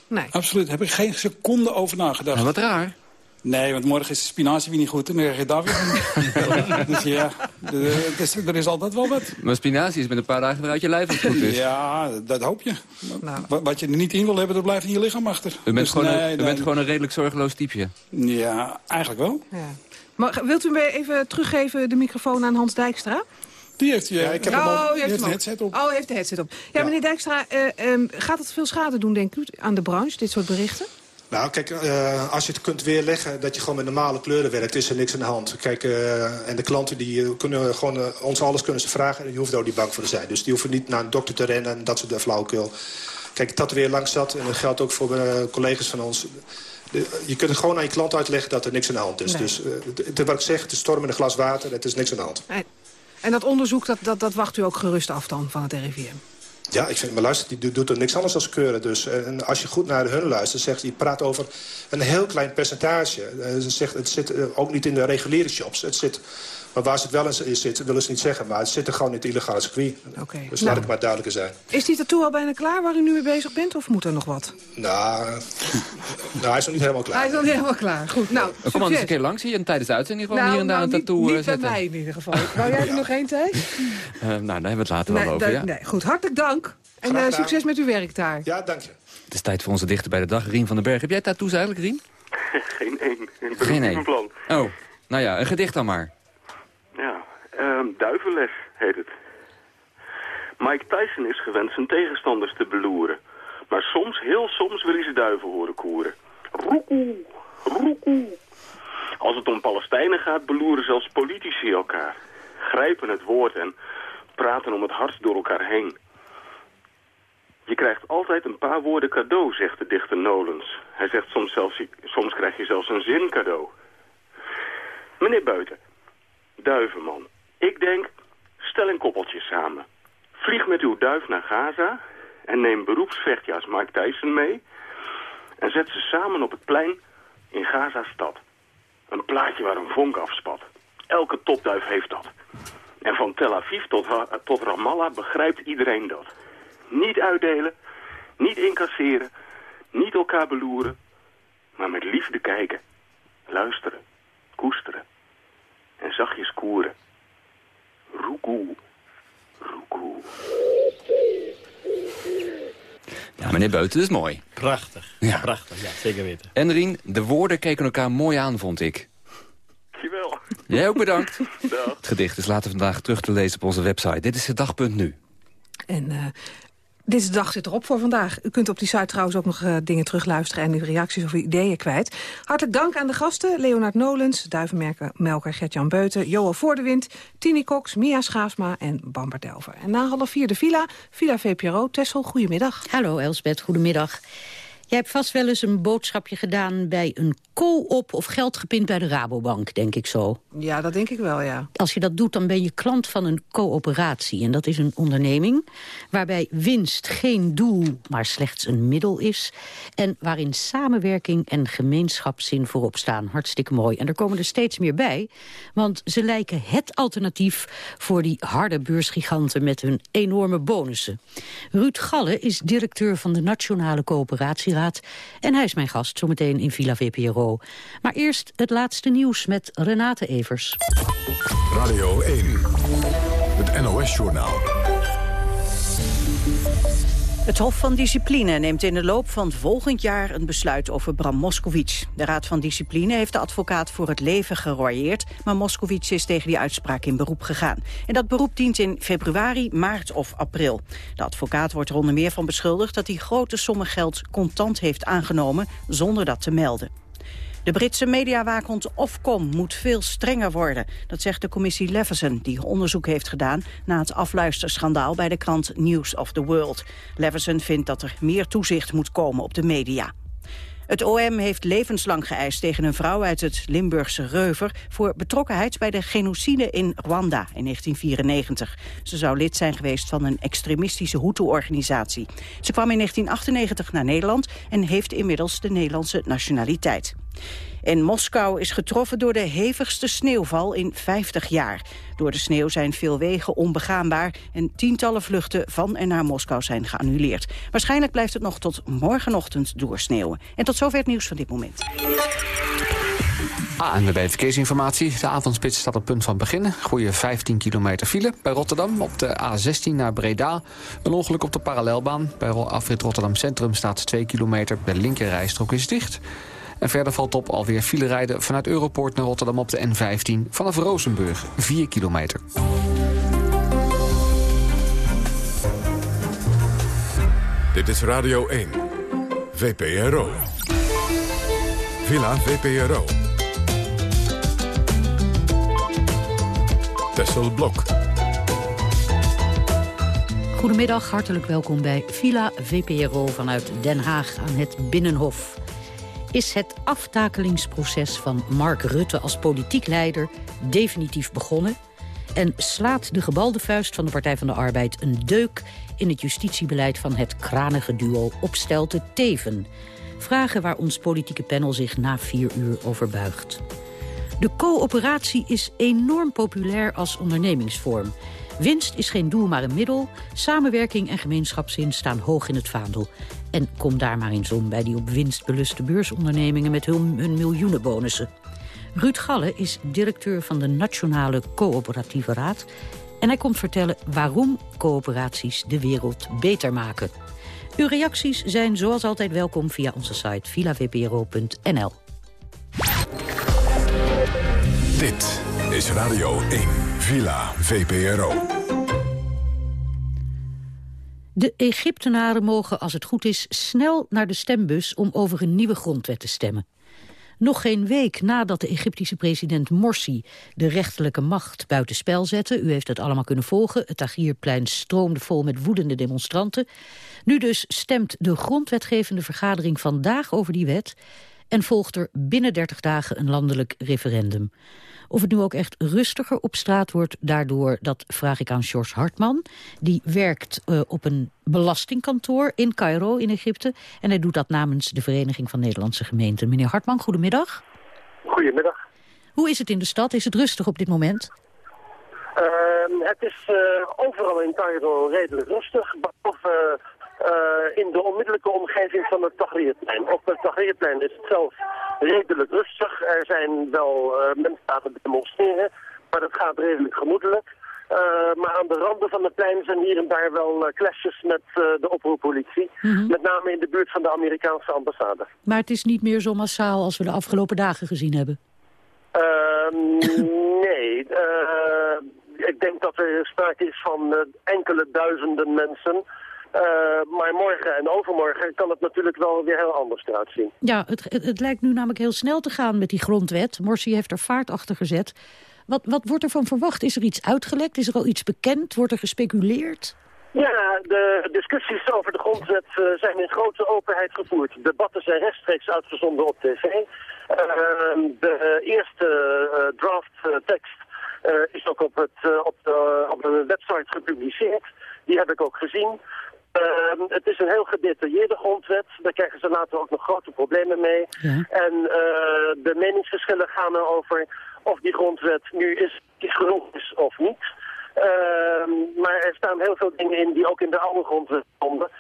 Nee. Absoluut. Heb ik geen seconde over nagedacht. wat raar. Nee, want morgen is de spinazie weer niet goed. En dan krijg je daar weer dus ja, de- het is, er is altijd wel wat. Maar spinazie is met een paar dagen uit je lijf als het goed is. Ja, dat hoop je. Wa- Wat je er niet in wil hebben, dat blijft in je lichaam achter. U bent, Dus gewoon, nee, een, u nee. bent gewoon een redelijk zorgeloos typeje. Ja, eigenlijk wel. Maar wilt u me even teruggeven de microfoon aan Hans Dijkstra? Die heeft, je, ja, ik heb hem oh, al, heeft heeft hem een op. headset op. Oh, heeft de headset op. Ja, meneer Dijkstra, eh, ehm, gaat het veel schade doen, denk u, aan de branche, dit soort berichten? Nou, kijk, eh, als je het kunt weerleggen dat je gewoon met normale kleuren werkt, is er niks aan de hand. Kijk, eh, en de klanten die eh, kunnen gewoon ons alles kunnen ze vragen en je hoeft er ook niet bang voor te zijn. Dus die hoeven niet naar een dokter te rennen en dat soort de flauwekul. Kijk, dat weer langs zat en dat geldt ook voor collega's van ons. De- je kunt het gewoon aan je klant uitleggen dat er niks aan de hand is. Nee. Dus wat ik zeg, het is storm in een glas water, het is niks aan de hand. En, en dat onderzoek, dat, dat, dat wacht u ook gerust af dan van het RIVM? Ja, ik vind, maar luister, die doet- er niks anders dan keuren. Dus, eh, en als je goed naar hun luistert, zegt die praat over een heel klein percentage. Eh, ze zegt, het zit eh, ook niet in de reguliere shops. Het zit, maar waar ze het wel in zit, willen ze niet zeggen. Maar het zit er gewoon in het illegale circuit. Oké. Dus Nou. laat ik maar duidelijker zijn. Is die tattoo al bijna klaar waar u nu mee bezig bent, of moet er nog wat? Nou, nou hij is nog niet helemaal klaar. Hij is nog niet helemaal klaar. Goed, nou, Kom anders eens succes. een keer langs hier en tijdens de uitzending gewoon Nou, hier en daar nou, een niet- tattoo eh, niet bij zetten. mij in ieder geval. Wou jij er nog één, Thijs? Eh, nou, daar hebben we het later Nee, wel over, ja. nee, goed, hartelijk dank. En eh, succes met uw werk daar. Ja, dank je. Het is tijd voor onze dichter bij de dag, Rien van den Berg. Heb jij tattoos eigenlijk, Rien? Geen één. Een Geen één. plan. Oh, nou ja, een gedicht dan maar. Ja, ehm, duivenles heet het. Mike Tyson is gewend zijn tegenstanders te beloeren. Maar soms, heel soms, wil hij ze duiven horen koeren. Roekoe, roekoe. Als het om Palestijnen gaat, beloeren zelfs politici elkaar. Grijpen het woord en praten om het hart door elkaar heen. Je krijgt altijd een paar woorden cadeau, zegt de dichter Nolens. Hij zegt soms zelfs, soms krijg je zelfs een zin cadeau. Meneer Buiten, duivenman. Ik denk, stel een koppeltje samen. Vlieg met uw duif naar Gaza en neem beroepsvechtjaars Mike Tyson mee... en zet ze samen op het plein in Gaza-stad. Een plaatje waar een vonk afspat. Elke topduif heeft dat. En van Tel Aviv tot, tot Ramallah begrijpt iedereen dat. Niet uitdelen, niet incasseren, niet elkaar beloeren... maar met liefde kijken, luisteren, koesteren en zachtjes koeren. Roekoe, roekoe. Ja, meneer Beuten, dat is mooi. Prachtig. Ja. Prachtig, ja, zeker weten. En Rien, de woorden keken elkaar mooi aan, vond ik. Dankjewel. Jij ook bedankt. Dag. Het gedicht is later vandaag terug te lezen op onze website. Dit is de dag.nu. En eh, deze dag zit erop voor vandaag. U kunt op die site trouwens ook nog eh, dingen terugluisteren... en uw reacties of uw ideeën kwijt. Hartelijk dank aan de gasten. Leonard Nolens, Duivenmelker Gert-Jan Beuten... Johan Voordewind, Tini Cox, Mia Schaafsma en Bamber Delver. En na half vier de Villa, Villa VPRO. Tessel, goedemiddag. Hallo Elsbeth, goedemiddag. Jij hebt vast wel eens een boodschapje gedaan bij een co-op of geld gepind bij de Rabobank, denk ik zo. Ja, dat denk ik wel, ja. Als je dat doet, dan ben je klant van een coöperatie. En dat is een onderneming waarbij winst geen doel, maar slechts een middel is. En waarin samenwerking en gemeenschapszin voorop staan. Hartstikke mooi. En er komen er steeds meer bij. Want ze lijken het alternatief voor die harde beursgiganten met hun enorme bonussen. Ruud Galle is directeur van de Nationale En hij is mijn gast, zometeen in Villa VPRO. Maar eerst het laatste nieuws met Renate Evers. Radio 1, het NOS-journaal. Het Hof van Discipline neemt in de loop van volgend jaar een besluit over Bram Moskowitz. De Raad van Discipline heeft de advocaat voor het leven geroyeerd, maar Moskowitz is tegen die uitspraak in beroep gegaan. En dat beroep dient in februari, maart of april. De advocaat wordt er onder meer van beschuldigd dat hij grote sommen geld contant heeft aangenomen zonder dat te melden. De Britse mediawaakhond Ofcom moet veel strenger worden. Dat zegt de commissie Leveson, die onderzoek heeft gedaan... na het afluisterschandaal bij de krant News of the World. Leveson vindt dat er meer toezicht moet komen op de media. Het OM heeft levenslang geëist tegen een vrouw uit het Limburgse Reuver... voor betrokkenheid bij de genocide in Rwanda in 1994. Ze zou lid zijn geweest van een extremistische Hutu-organisatie. Ze kwam in 1998 naar Nederland en heeft inmiddels de Nederlandse nationaliteit. En Moskou is getroffen door de hevigste sneeuwval in 50 jaar. Door de sneeuw zijn veel wegen onbegaanbaar... en tientallen vluchten van en naar Moskou zijn geannuleerd. Waarschijnlijk blijft het nog tot morgenochtend doorsneeuwen. En tot zover het nieuws van dit moment. Ah, Verkeersinformatie. De avondspits staat op punt van beginnen. Goeie 15 kilometer file bij Rotterdam op de A16 naar Breda. Een ongeluk op de parallelbaan. Bij afrit Rotterdam Centrum staat 2 kilometer. De linkerrijstrook is dicht. En verder valt op alweer file rijden vanuit Europoort naar Rotterdam op de N15... vanaf Rozenburg, 4 kilometer. Dit is Radio 1, VPRO. Villa VPRO. Tessel Blok. Goedemiddag, hartelijk welkom bij Villa VPRO vanuit Den Haag aan het Binnenhof is het aftakelingsproces van Mark Rutte als politiek leider definitief begonnen en slaat de gebalde vuist van de Partij van de Arbeid een deuk in het justitiebeleid van het kranige duo Opstelte Teven. Vragen waar ons politieke panel zich na vier uur over buigt. De coöperatie is enorm populair als ondernemingsvorm. Winst is geen doel, maar een middel. Samenwerking en gemeenschapszin staan hoog in het vaandel. En kom daar maar eens om bij die op winst beluste beursondernemingen... met hun, hun miljoenenbonussen. Ruud Galle is directeur van de Nationale Coöperatieve Raad... en hij komt vertellen waarom coöperaties de wereld beter maken. Uw reacties zijn zoals altijd welkom via onze site villavpro.nl. Dit is Radio 1, Villa VPRO. De Egyptenaren mogen, als het goed is, snel naar de stembus... om over een nieuwe grondwet te stemmen. Nog geen week nadat de Egyptische president Morsi de rechterlijke macht buitenspel zette. U heeft het allemaal kunnen volgen. Het Tahrirplein stroomde vol met woedende demonstranten. Nu dus stemt de grondwetgevende vergadering vandaag over die wet... en volgt er binnen 30 dagen een landelijk referendum. Of het nu ook echt rustiger op straat wordt daardoor, dat vraag ik aan George Hartman. Die werkt uh, op een belastingkantoor in Cairo in Egypte. En hij doet dat namens de Vereniging van Nederlandse Gemeenten. Meneer Hartman, goedemiddag. Goedemiddag. Hoe is het in de stad? Is het rustig op dit moment? Uh, het is uh, overal in Cairo redelijk rustig, behalve in de onmiddellijke omgeving van het Tahrirplein. Op het Tahrirplein is het zelf redelijk rustig. Er zijn wel uh, mensen aan het demonstreren, maar dat gaat redelijk gemoedelijk. Uh, maar aan de randen van het plein zijn hier en daar wel uh, clashes met uh, de oproerpolitie. Mm -hmm. Met name in de buurt van de Amerikaanse ambassade. Maar het is niet meer zo massaal als we de afgelopen dagen gezien hebben? Ehm, nee. ik denk dat er sprake is van enkele duizenden mensen... Uh, maar morgen en overmorgen kan het natuurlijk wel weer heel anders eruit zien. Ja, het, het, het, lijkt nu namelijk heel snel te gaan met die grondwet. Morsi heeft er vaart achter gezet. Wat, wat wordt er van verwacht? Is er iets uitgelekt? Is er al iets bekend? Wordt er gespeculeerd? Ja, de discussies over de grondwet uh, zijn in grote openheid gevoerd. Debatten zijn rechtstreeks uitgezonden op tv. Uh, de eerste draft-tekst is ook op, het, op, de, op de website gepubliceerd. Die heb ik ook gezien. Uh, het is een heel gedetailleerde grondwet. Daar krijgen ze later ook nog grote problemen mee. Ja. En uh, de meningsverschillen gaan erover of die grondwet nu is, is genoeg is of niet. Uh, maar er staan heel veel dingen in die ook in de oude grondwet stonden.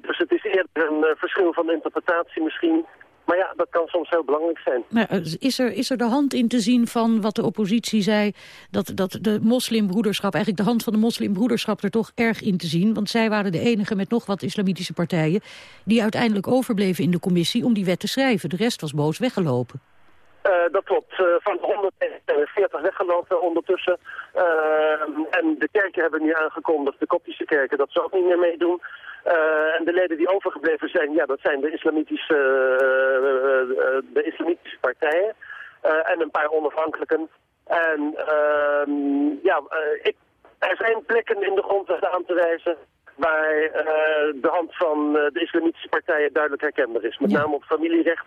dus het is eerder een uh, verschil van interpretatie misschien. Maar ja, dat kan soms heel belangrijk zijn. Maar eh, is er, is er de hand in te zien van wat de oppositie zei... dat, dat de moslimbroederschap, eigenlijk de hand van de moslimbroederschap... er toch erg in te zien? Want zij waren de enige met nog wat islamitische partijen... die uiteindelijk overbleven in de commissie om die wet te schrijven. De rest was boos weggelopen. Uh, dat klopt. Uh, van 140 weggelopen ondertussen. Uh, en de kerken hebben nu aangekondigd, de koptische kerken, dat ze ook niet meer meedoen. Uh, en de leden die overgebleven zijn, ja, dat zijn de islamitische, uh, de islamitische partijen. en een paar onafhankelijken. En ehm, ja, ik, er zijn plekken in de grondwet aan te wijzen waar de hand van de islamitische partijen duidelijk herkenbaar is. Met ja. name op familierecht.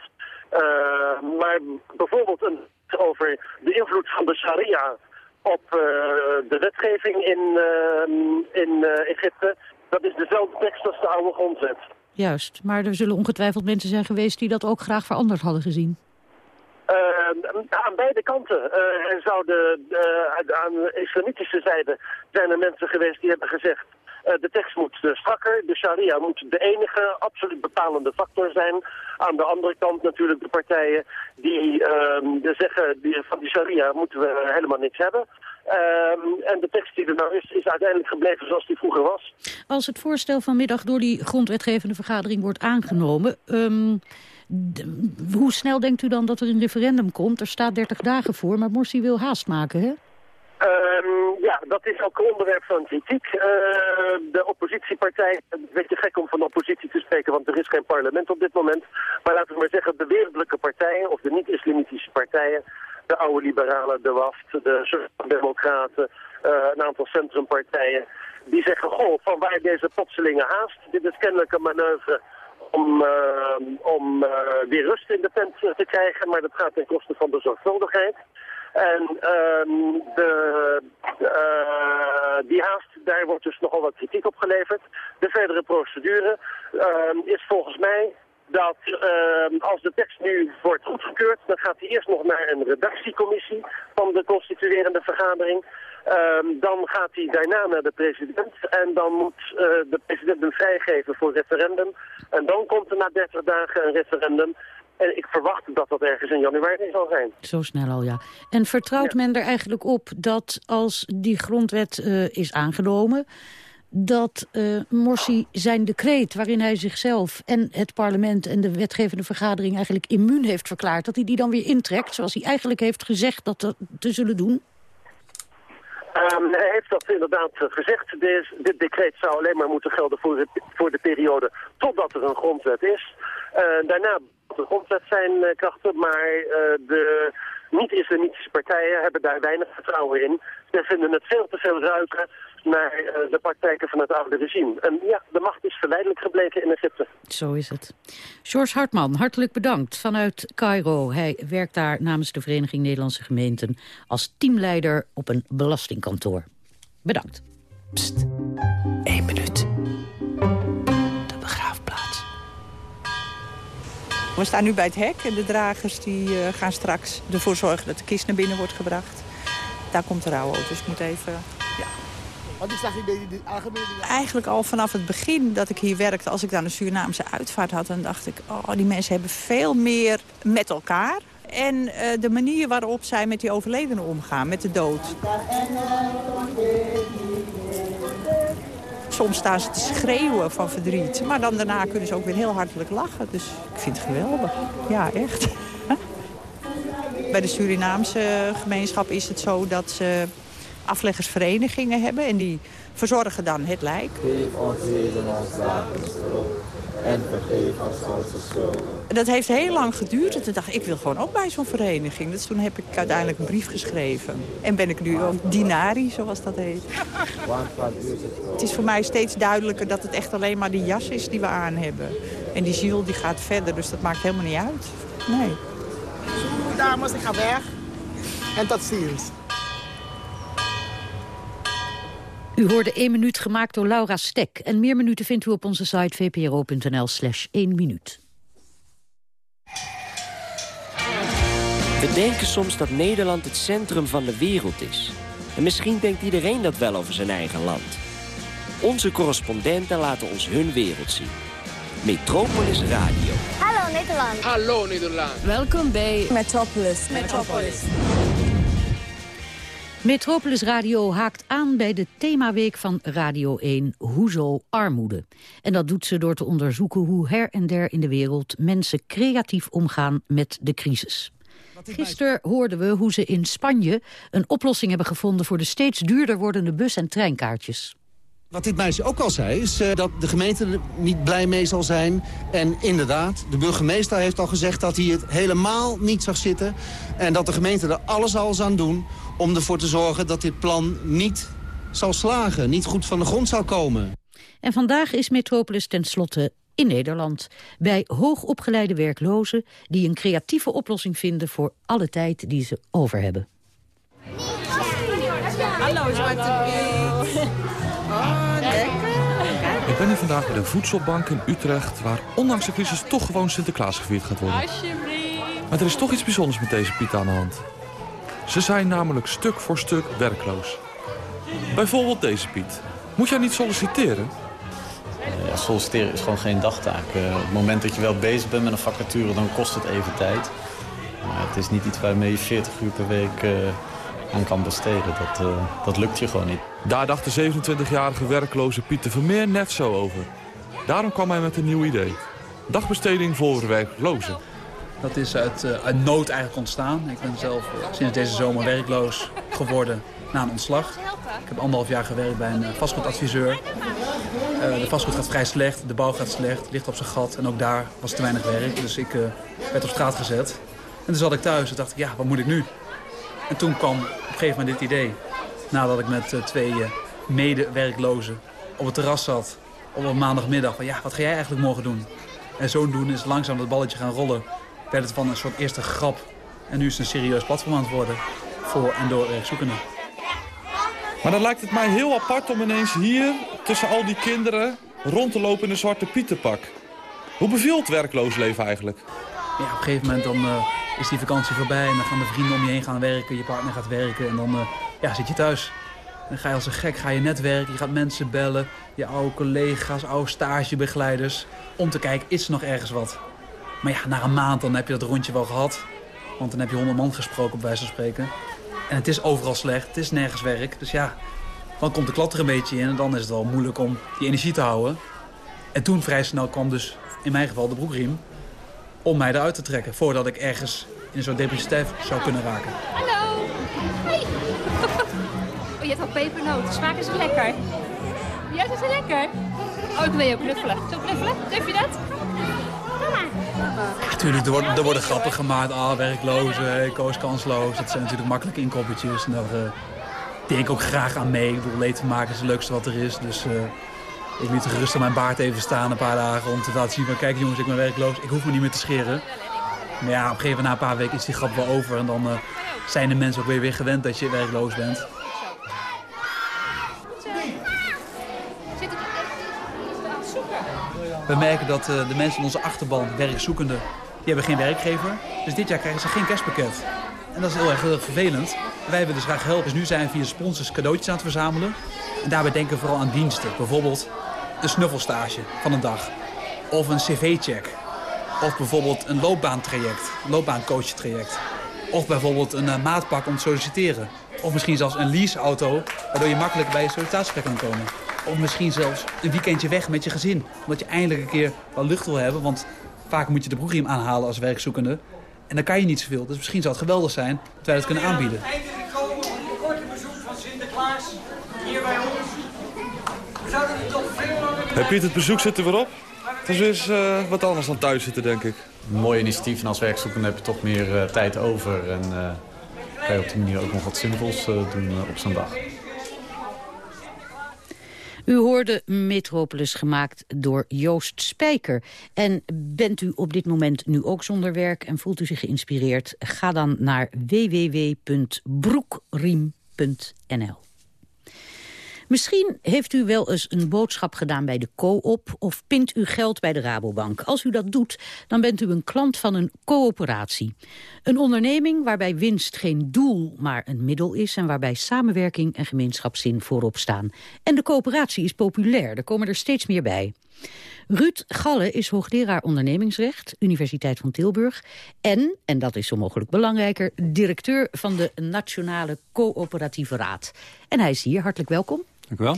maar bijvoorbeeld een, over de invloed van de sharia op de wetgeving in, in Egypte dat is dezelfde tekst als de oude grondwet. Juist, maar er zullen ongetwijfeld mensen zijn geweest die dat ook graag veranderd hadden gezien. Uh, aan beide kanten. Uh, en zou de, uh, aan de islamitische zijde zijn er mensen geweest die hebben gezegd... de tekst moet strakker, de sharia moet de enige absoluut bepalende factor zijn. Aan de andere kant natuurlijk de partijen die ehm, zeggen... Die, van die sharia moeten we helemaal niks hebben. Um, en de tekst die er nou is, is uiteindelijk gebleven zoals die vroeger was. Als het voorstel vanmiddag door die grondwetgevende vergadering wordt aangenomen... Um, hoe snel denkt u dan dat er een referendum komt? Er staat 30 dagen voor, maar Morsi wil haast maken, hè? Um, ja, dat is ook een onderwerp van kritiek. Uh, de oppositiepartij, een beetje gek om van de oppositie te spreken, want er is geen parlement op dit moment. Maar laten we maar zeggen, de wereldlijke partijen, of de niet-islamitische partijen, de oude liberalen, de WAFT, de democraten, uh, een aantal centrumpartijen, die zeggen, goh, van waar deze plotselinge haast? Dit is kennelijk een manoeuvre om, uh, om uh, weer rust in de tent te krijgen, maar dat gaat ten koste van de zorgvuldigheid. En um, de, die haast, daar wordt dus nogal wat kritiek op geleverd. De verdere procedure uh, is volgens mij dat uh, als de tekst nu wordt goedgekeurd, dan gaat hij eerst nog naar een redactiecommissie van de constituerende vergadering. Um, dan gaat hij daarna naar de president en dan moet uh, de president hem vrijgeven voor referendum. En dan komt er na 30 dagen een referendum. En ik verwacht dat dat ergens in januari zal zijn. Zo snel al, ja. En vertrouwt ja. men er eigenlijk op dat als die grondwet uh, is aangenomen dat uh, Morsi zijn decreet waarin hij zichzelf en het parlement en de wetgevende vergadering eigenlijk immuun heeft verklaard, dat hij die dan weer intrekt zoals hij eigenlijk heeft gezegd dat te, zullen doen? Um, hij heeft dat inderdaad gezegd. Dit, decreet zou alleen maar moeten gelden voor de, periode totdat er een grondwet is. Uh, daarna de grondwet zijn krachten, maar de niet-islamitische partijen hebben daar weinig vertrouwen in. Ze vinden het veel te veel ruiken naar uh, de praktijken van het oude regime. En ja, de macht is verleidelijk gebleken in Egypte. Zo is het. George Hartman, hartelijk bedankt vanuit Cairo. Hij werkt daar namens de Vereniging Nederlandse Gemeenten... als teamleider op een belastingkantoor. Bedankt. Pst, één minuut. We staan nu bij het hek en de dragers die, uh, gaan straks ervoor zorgen dat de kist naar binnen wordt gebracht. Daar komt de rouwauto, dus ik moet even... Ja. Die, die, die algemene... Eigenlijk al vanaf het begin dat ik hier werkte, als ik dan een Surinaamse uitvaart had... dan dacht ik, oh, die mensen hebben veel meer met elkaar. En uh, de manier waarop zij met die overledenen omgaan, met de dood. Soms staan ze te schreeuwen van verdriet. Maar dan daarna kunnen ze ook weer heel hartelijk lachen. Dus ik vind het geweldig. Ja, echt. Bij de Surinaamse gemeenschap is het zo dat ze afleggersverenigingen hebben. En die verzorgen dan het lijk. En vergeef ons onze schulden. Dat heeft heel lang geduurd. En toen dacht ik, ik wil gewoon ook bij zo'n vereniging. Dus toen heb ik uiteindelijk een brief geschreven. En ben ik nu ook dinari, zoals dat heet. Het is voor mij steeds duidelijker dat het echt alleen maar die jas is die we aan hebben. En die ziel die gaat verder, dus dat maakt helemaal niet uit. Nee. Zo, dames, ik ga weg. En tot ziens. U hoorde 1 minuut gemaakt door Laura Stek. En meer minuten vindt u op onze site vpro.nl slash 1 minuut. We denken soms dat Nederland het centrum van de wereld is. En misschien denkt iedereen dat wel over zijn eigen land. Onze correspondenten laten ons hun wereld zien. Metropolis Radio. Hallo Nederland. Hallo Nederland. Welkom bij Metropolis. Metropolis. Metropolis Radio haakt aan bij de themaweek van Radio 1 Hoezo Armoede. En dat doet ze door te onderzoeken hoe her en der in de wereld mensen creatief omgaan met de crisis. Gisteren hoorden we hoe ze in Spanje een oplossing hebben gevonden voor de steeds duurder wordende bus- en treinkaartjes. Wat dit meisje ook al zei, is uh, dat de gemeente er niet blij mee zal zijn. En inderdaad, de burgemeester heeft al gezegd dat hij het helemaal niet zag zitten. En dat de gemeente er alles al aan doen om ervoor te zorgen dat dit plan niet zal slagen. Niet goed van de grond zal komen. En vandaag is Metropolis tenslotte in Nederland. Bij hoogopgeleide werklozen die een creatieve oplossing vinden voor alle tijd die ze over hebben. Hallo Zwarte Piet. Oh, lekker. Ik ben hier vandaag bij de Voedselbank in Utrecht... waar ondanks de crisis toch gewoon Sinterklaas gevierd gaat worden. Alsjeblieft. Maar er is toch iets bijzonders met deze Piet aan de hand. Ze zijn namelijk stuk voor stuk werkloos. Bijvoorbeeld deze Piet. Moet jij niet solliciteren? Ja, solliciteren is gewoon geen dagtaak. Uh, op het moment dat je wel bezig bent met een vacature, dan kost het even tijd. Maar het is niet iets waarmee je 40 uur per week uh, aan kan besteden. Dat, uh, dat lukt je gewoon niet. Daar dacht de 27-jarige werkloze Pieter Vermeer net zo over. Daarom kwam hij met een nieuw idee. Dagbesteding voor werklozen. Dat is uit, uh, uit nood eigenlijk ontstaan. Ik ben zelf uh, sinds deze zomer werkloos geworden na een ontslag. Ik heb anderhalf jaar gewerkt bij een uh, vastgoedadviseur. de vastgoed gaat vrij slecht, de bouw gaat slecht, ligt op zijn gat. En ook daar was te weinig werk, dus ik werd op straat gezet. En toen zat ik thuis en dacht ik, ja, wat moet ik nu? En toen kwam op een gegeven moment dit idee. Nadat ik met twee mede-werklozen op het terras zat op een maandagmiddag. Van, ja, wat ga jij eigenlijk morgen doen? En zo doen is langzaam dat balletje gaan rollen werd het van een soort eerste grap. En nu is het een serieus platform aan het worden voor en door werkzoekenden. Maar dan lijkt het mij heel apart om ineens hier tussen al die kinderen rond te lopen in een zwarte pietenpak. Hoe beviel het werkloos leven eigenlijk? Ja, op een gegeven moment dan, uh, is die vakantie voorbij en dan gaan de vrienden om je heen gaan werken. Je partner gaat werken en dan uh, ja, zit je thuis. En dan ga je als een gek ga je netwerken, je gaat mensen bellen. Je oude collega's, oude stagebegeleiders. Om te kijken, is er nog ergens wat? Maar ja, na een maand dan heb je dat rondje wel gehad. Want dan heb je honderd man gesproken, op wijze spreken. En het is overal slecht, het is nergens werk. Dus ja, dan komt de klat er een beetje in. En dan is het wel moeilijk om die energie te houden. En toen vrij snel kwam dus, in mijn geval, de broekriem... om mij eruit te trekken, voordat ik ergens in zo'n depressief zou kunnen raken. Hallo! Hey. Oh, je hebt al pepernoten. Smaken ze lekker? Ja, ze zijn lekker. Oh, ik wil je knuffelen. Zo knuffelen? Durf je dat? Natuurlijk, er worden, er worden grappen gemaakt. Ah, werklozen, koos kansloos. Dat zijn natuurlijk makkelijke inkoppertjes. En daar uh, denk ik ook graag aan mee. Ik bedoel, leed maken is het leukste wat er is. Dus uh, ik liet gerust aan mijn baard even staan een paar dagen. Om te laten zien van, kijk jongens, ik ben werkloos. Ik hoef me niet meer te scheren. Maar ja, op een gegeven moment na een paar weken is die grap wel over. En dan zijn de mensen ook weer, weer gewend dat je werkloos bent. We merken dat uh, de mensen in onze achterban, werkzoekenden, die hebben geen werkgever. Dus dit jaar krijgen ze geen kerstpakket. En dat is heel erg, heel vervelend. Wij willen dus graag helpen. Dus nu zijn we via sponsors cadeautjes aan het verzamelen. En daarbij denken we vooral aan diensten. Bijvoorbeeld een snuffelstage van een dag. Of een cv-check. Of bijvoorbeeld een loopbaantraject, een loopbaancoachtraject. Of bijvoorbeeld een uh, maatpak om te solliciteren. Of misschien zelfs een leaseauto, waardoor je makkelijk bij je sollicitatiegesprek kan komen. Of misschien zelfs een weekendje weg met je gezin. Omdat je eindelijk een keer wel lucht wil hebben. Want vaak moet je de broekriem aanhalen als werkzoekende. En dan kan je niet zoveel. Dus misschien zou het geweldig zijn dat wij dat kunnen aanbieden. Eindelijk komen op een korte bezoek van Sinterklaas hier bij ons. We zouden het toch veel langer Hey Piet, het bezoek zit er weer op. Het is uh, wat anders dan thuis zitten, denk ik. Een mooi initiatief en als werkzoekende heb je toch meer uh, tijd over. En uh, kan je op die manier ook nog wat simpels doen op zo'n dag. U hoorde Metropolis gemaakt door Joost Spijker. En bent u op dit moment nu ook zonder werk en voelt u zich geïnspireerd? Ga dan naar www.broekriem.nl. Misschien heeft u wel eens een boodschap gedaan bij de co-op... of pint u geld bij de Rabobank. Als u dat doet, dan bent u een klant van een coöperatie. Een onderneming waarbij winst geen doel, maar een middel is... en waarbij samenwerking en gemeenschapszin voorop staan. En de coöperatie is populair, er komen er steeds meer bij. Ruud Galle is hoogleraar ondernemingsrecht, Universiteit van Tilburg. En, en dat is zo mogelijk belangrijker, directeur van de Nationale Coöperatieve Raad. En hij is hier, hartelijk welkom. Dank u wel.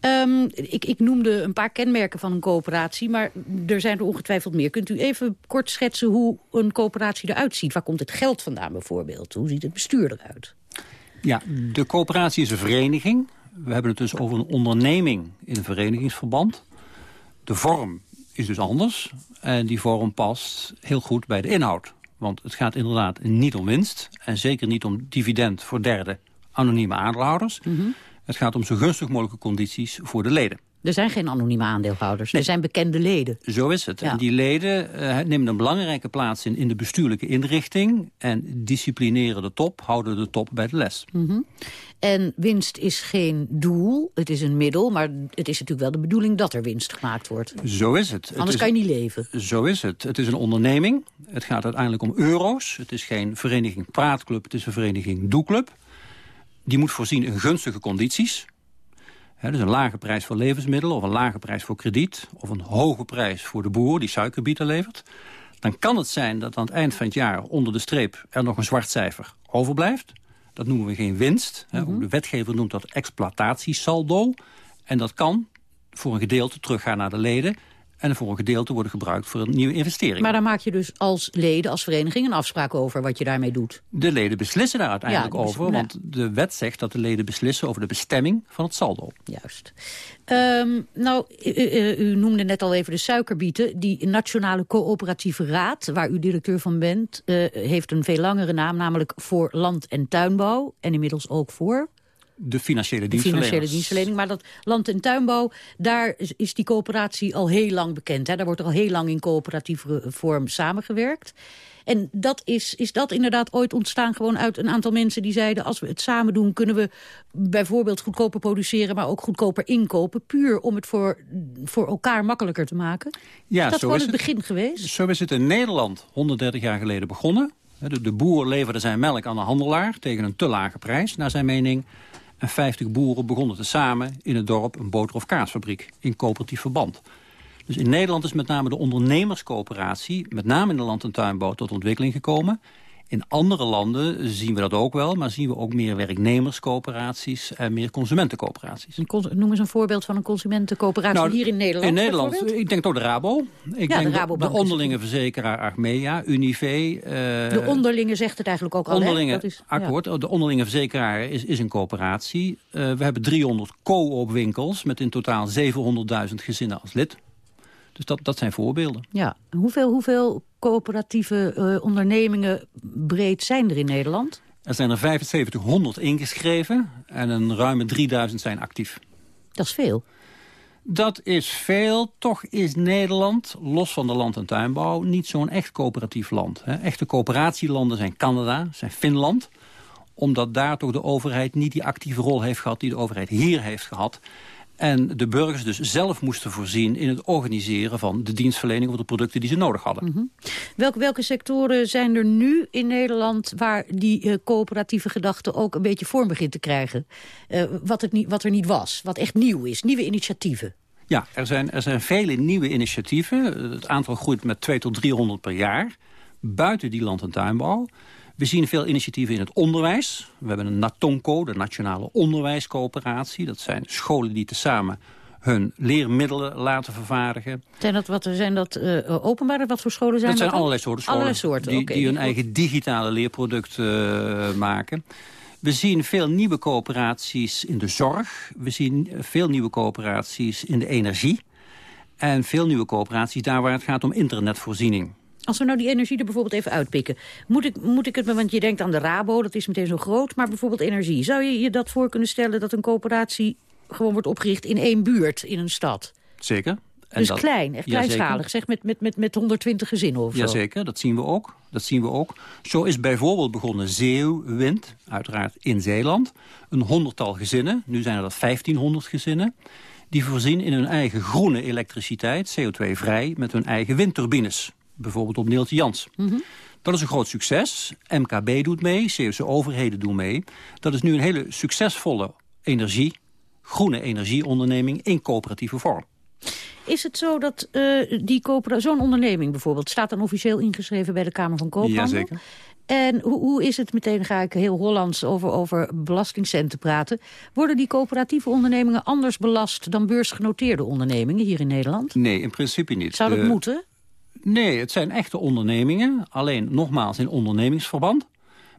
Um, ik, ik, noemde een paar kenmerken van een coöperatie, maar er zijn er ongetwijfeld meer. Kunt u even kort schetsen hoe een coöperatie eruit ziet? Waar komt het geld vandaan bijvoorbeeld? Hoe ziet het bestuur eruit? Ja, de coöperatie is een vereniging. We hebben het dus over een onderneming in een verenigingsverband. De vorm is dus anders. En die vorm past heel goed bij de inhoud. Want het gaat inderdaad niet om winst. En zeker niet om dividend voor derde anonieme aandeelhouders. Mm -hmm. Het gaat om zo gunstig mogelijke condities voor de leden. Er zijn geen anonieme aandeelhouders, nee. er zijn bekende leden. Zo is het. Ja. En die leden uh, nemen een belangrijke plaats in, in de bestuurlijke inrichting... en disciplineren de top, houden de top bij de les. Mm -hmm. En winst is geen doel, het is een middel... maar het is natuurlijk wel de bedoeling dat er winst gemaakt wordt. Zo is het. Anders het is, kan je niet leven. Zo is het. Het is een onderneming. Het gaat uiteindelijk om euro's. Het is geen vereniging praatclub, het is een vereniging doelclub. Die moet voorzien in gunstige condities... He, dus een lage prijs voor levensmiddelen of een lage prijs voor krediet... of een hoge prijs voor de boer die suikerbieten levert... dan kan het zijn dat aan het eind van het jaar onder de streep... er nog een zwart cijfer overblijft. Dat noemen we geen winst. -hmm. De wetgever noemt dat exploitatiesaldo. En dat kan voor een gedeelte teruggaan naar de leden... en voor een gedeelte worden gebruikt voor een nieuwe investering. Maar daar maak je dus als leden, als vereniging een afspraak over wat je daarmee doet? De leden beslissen daar uiteindelijk ja, over, want de wet zegt dat de leden beslissen over de bestemming van het saldo. Juist. Um, nou, u, u, u, noemde net al even de suikerbieten. Die Nationale Coöperatieve Raad, waar u directeur van bent, uh, heeft een veel langere naam, namelijk voor land- en tuinbouw en inmiddels ook voor de financiële dienstverlening. De financiële dienstverlening. Maar dat land- en tuinbouw, daar is, die coöperatie al heel lang bekend. Hè? Daar wordt er al heel lang in coöperatieve vorm samengewerkt. En dat is, is dat inderdaad ooit ontstaan gewoon uit een aantal mensen die zeiden... als we het samen doen, kunnen we bijvoorbeeld goedkoper produceren... maar ook goedkoper inkopen, puur om het voor, voor elkaar makkelijker te maken? Ja, is dat zo gewoon is het begin geweest? Zo is het in Nederland 130 jaar geleden begonnen. De, de boer leverde zijn melk aan de handelaar tegen een te lage prijs, naar zijn mening... En 50 boeren begonnen te samen in het dorp een boter- of kaasfabriek in coöperatief verband. Dus in Nederland is met name de ondernemerscoöperatie, met name in de land- en tuinbouw, tot ontwikkeling gekomen. In andere landen zien we dat ook wel, maar zien we ook meer werknemerscoöperaties en meer consumentencoöperaties. Noem eens een voorbeeld van een consumentencoöperatie nou, hier in Nederland. In Nederland, ik denk toch de Rabo. Ik ja, denk de, Rabo de onderlinge verzekeraar Achmea, Unive. Uh, de onderlinge zegt het eigenlijk ook al. Onderlinge? Dat is, akkoord, ja. de onderlinge verzekeraar is, is een coöperatie. Uh, we hebben 300 co-op winkels met in totaal 700.000 gezinnen als lid. Dus dat, dat zijn voorbeelden. Ja, hoeveel, hoeveel coöperatieve uh, ondernemingen breed zijn er in Nederland? Er zijn er 7500 ingeschreven en een ruime 3000 zijn actief. Dat is veel. Dat is veel. Toch is Nederland, los van de land- en tuinbouw, niet zo'n echt coöperatief land. Hè. Echte coöperatielanden zijn Canada, zijn Finland. Omdat daar toch de overheid niet die actieve rol heeft gehad die de overheid hier heeft gehad. En de burgers dus zelf moesten voorzien in het organiseren van de dienstverlening of de producten die ze nodig hadden. Mm -hmm. welke, welke sectoren zijn er nu in Nederland waar die uh, coöperatieve gedachte ook een beetje vorm begint te krijgen? Uh, wat, het niet, wat er niet was, wat echt nieuw is, nieuwe initiatieven. Ja, er zijn, er zijn vele nieuwe initiatieven. Het aantal groeit met 2 tot 300 per jaar. Buiten die land- en tuinbouw. We zien veel initiatieven in het onderwijs. We hebben een NATONCO, de Nationale Onderwijscoöperatie. Dat zijn scholen die tezamen hun leermiddelen laten vervaardigen. Zijn dat, wat, zijn dat uh, openbare? Wat voor scholen zijn dat? Dat zijn allerlei soorten scholen. Allerlei soorten, die, okay, die hun eigen digitale leerproduct uh, maken. We zien veel nieuwe coöperaties in de zorg. We zien veel nieuwe coöperaties in de energie. En veel nieuwe coöperaties daar waar het gaat om internetvoorziening. Als we nou die energie er bijvoorbeeld even uitpikken. Moet ik, moet ik het me, want je denkt aan de Rabo, dat is meteen zo groot. Maar bijvoorbeeld energie. Zou je je dat voor kunnen stellen dat een coöperatie gewoon wordt opgericht in één buurt in een stad? Zeker. En dus dat, klein, echt kleinschalig, ja, zeg met, met, met, met 120 gezinnen of zo. Jazeker, dat zien we ook. Dat zien we ook. Zo is bijvoorbeeld begonnen Zeeuwwind, uiteraard in Zeeland. Een honderdtal gezinnen, nu zijn er dat 1500 gezinnen. Die voorzien in hun eigen groene elektriciteit, CO2-vrij, met hun eigen windturbines bijvoorbeeld op Neeltje Jans. Mm -hmm. Dat is een groot succes. MKB doet mee, Zeeuwse overheden doen mee. Dat is nu een hele succesvolle energie, groene energieonderneming in coöperatieve vorm. Is het zo dat uh, zo'n onderneming bijvoorbeeld... staat dan officieel ingeschreven bij de Kamer van Koophandel? Jazeker. En hoe, hoe, is het, meteen ga ik heel Hollands over, over belastingcenten praten... worden die coöperatieve ondernemingen anders belast... dan beursgenoteerde ondernemingen hier in Nederland? Nee, in principe niet. Zou dat moeten? Nee, het zijn echte ondernemingen. Alleen nogmaals in ondernemingsverband.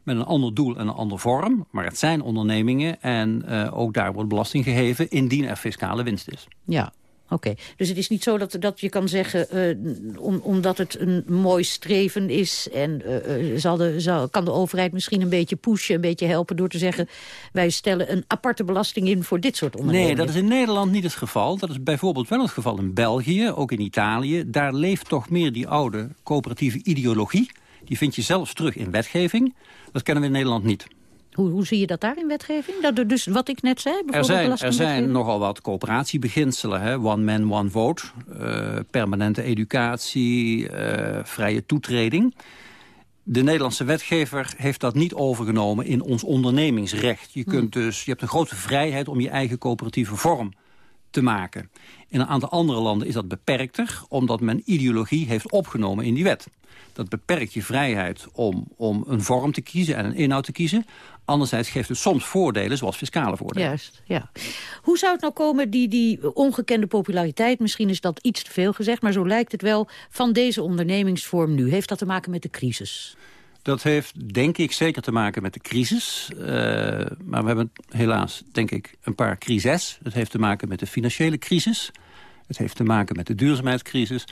Met een ander doel en een andere vorm. Maar het zijn ondernemingen en uh, ook daar wordt belasting geheven... indien er fiscale winst is. Ja, Oké, dus het is niet zo dat, dat je kan zeggen, om, omdat het een mooi streven is... en de, zal, kan de overheid misschien een beetje pushen, een beetje helpen... door te zeggen, wij stellen een aparte belasting in voor dit soort ondernemingen. Nee, dat is in Nederland niet het geval. Dat is bijvoorbeeld wel het geval in België, ook in Italië. Daar leeft toch meer die oude coöperatieve ideologie. Die vind je zelfs terug in wetgeving. Dat kennen we in Nederland niet. Hoe, hoe zie je dat daar in wetgeving? Dat er dus wat ik net zei? Er zijn, er zijn nogal wat coöperatiebeginselen. Hè? One man, one vote. Uh, permanente educatie. Uh, vrije toetreding. De Nederlandse wetgever heeft dat niet overgenomen in ons ondernemingsrecht. Je, kunt hmm. dus, je hebt een grote vrijheid om je eigen coöperatieve vorm te maken. In een aantal andere landen is dat beperkter... omdat men ideologie heeft opgenomen in die wet. Dat beperkt je vrijheid om, om een vorm te kiezen en een inhoud te kiezen. Anderzijds geeft het soms voordelen, zoals fiscale voordelen. Juist, ja. Hoe zou het nou komen, die, die ongekende populariteit... misschien is dat iets te veel gezegd, maar zo lijkt het wel... van deze ondernemingsvorm nu? Heeft dat te maken met de crisis? Dat heeft denk ik zeker te maken met de crisis. Uh, maar we hebben helaas denk ik een paar crises. Het heeft te maken met de financiële crisis. Het heeft te maken met de duurzaamheidscrisis.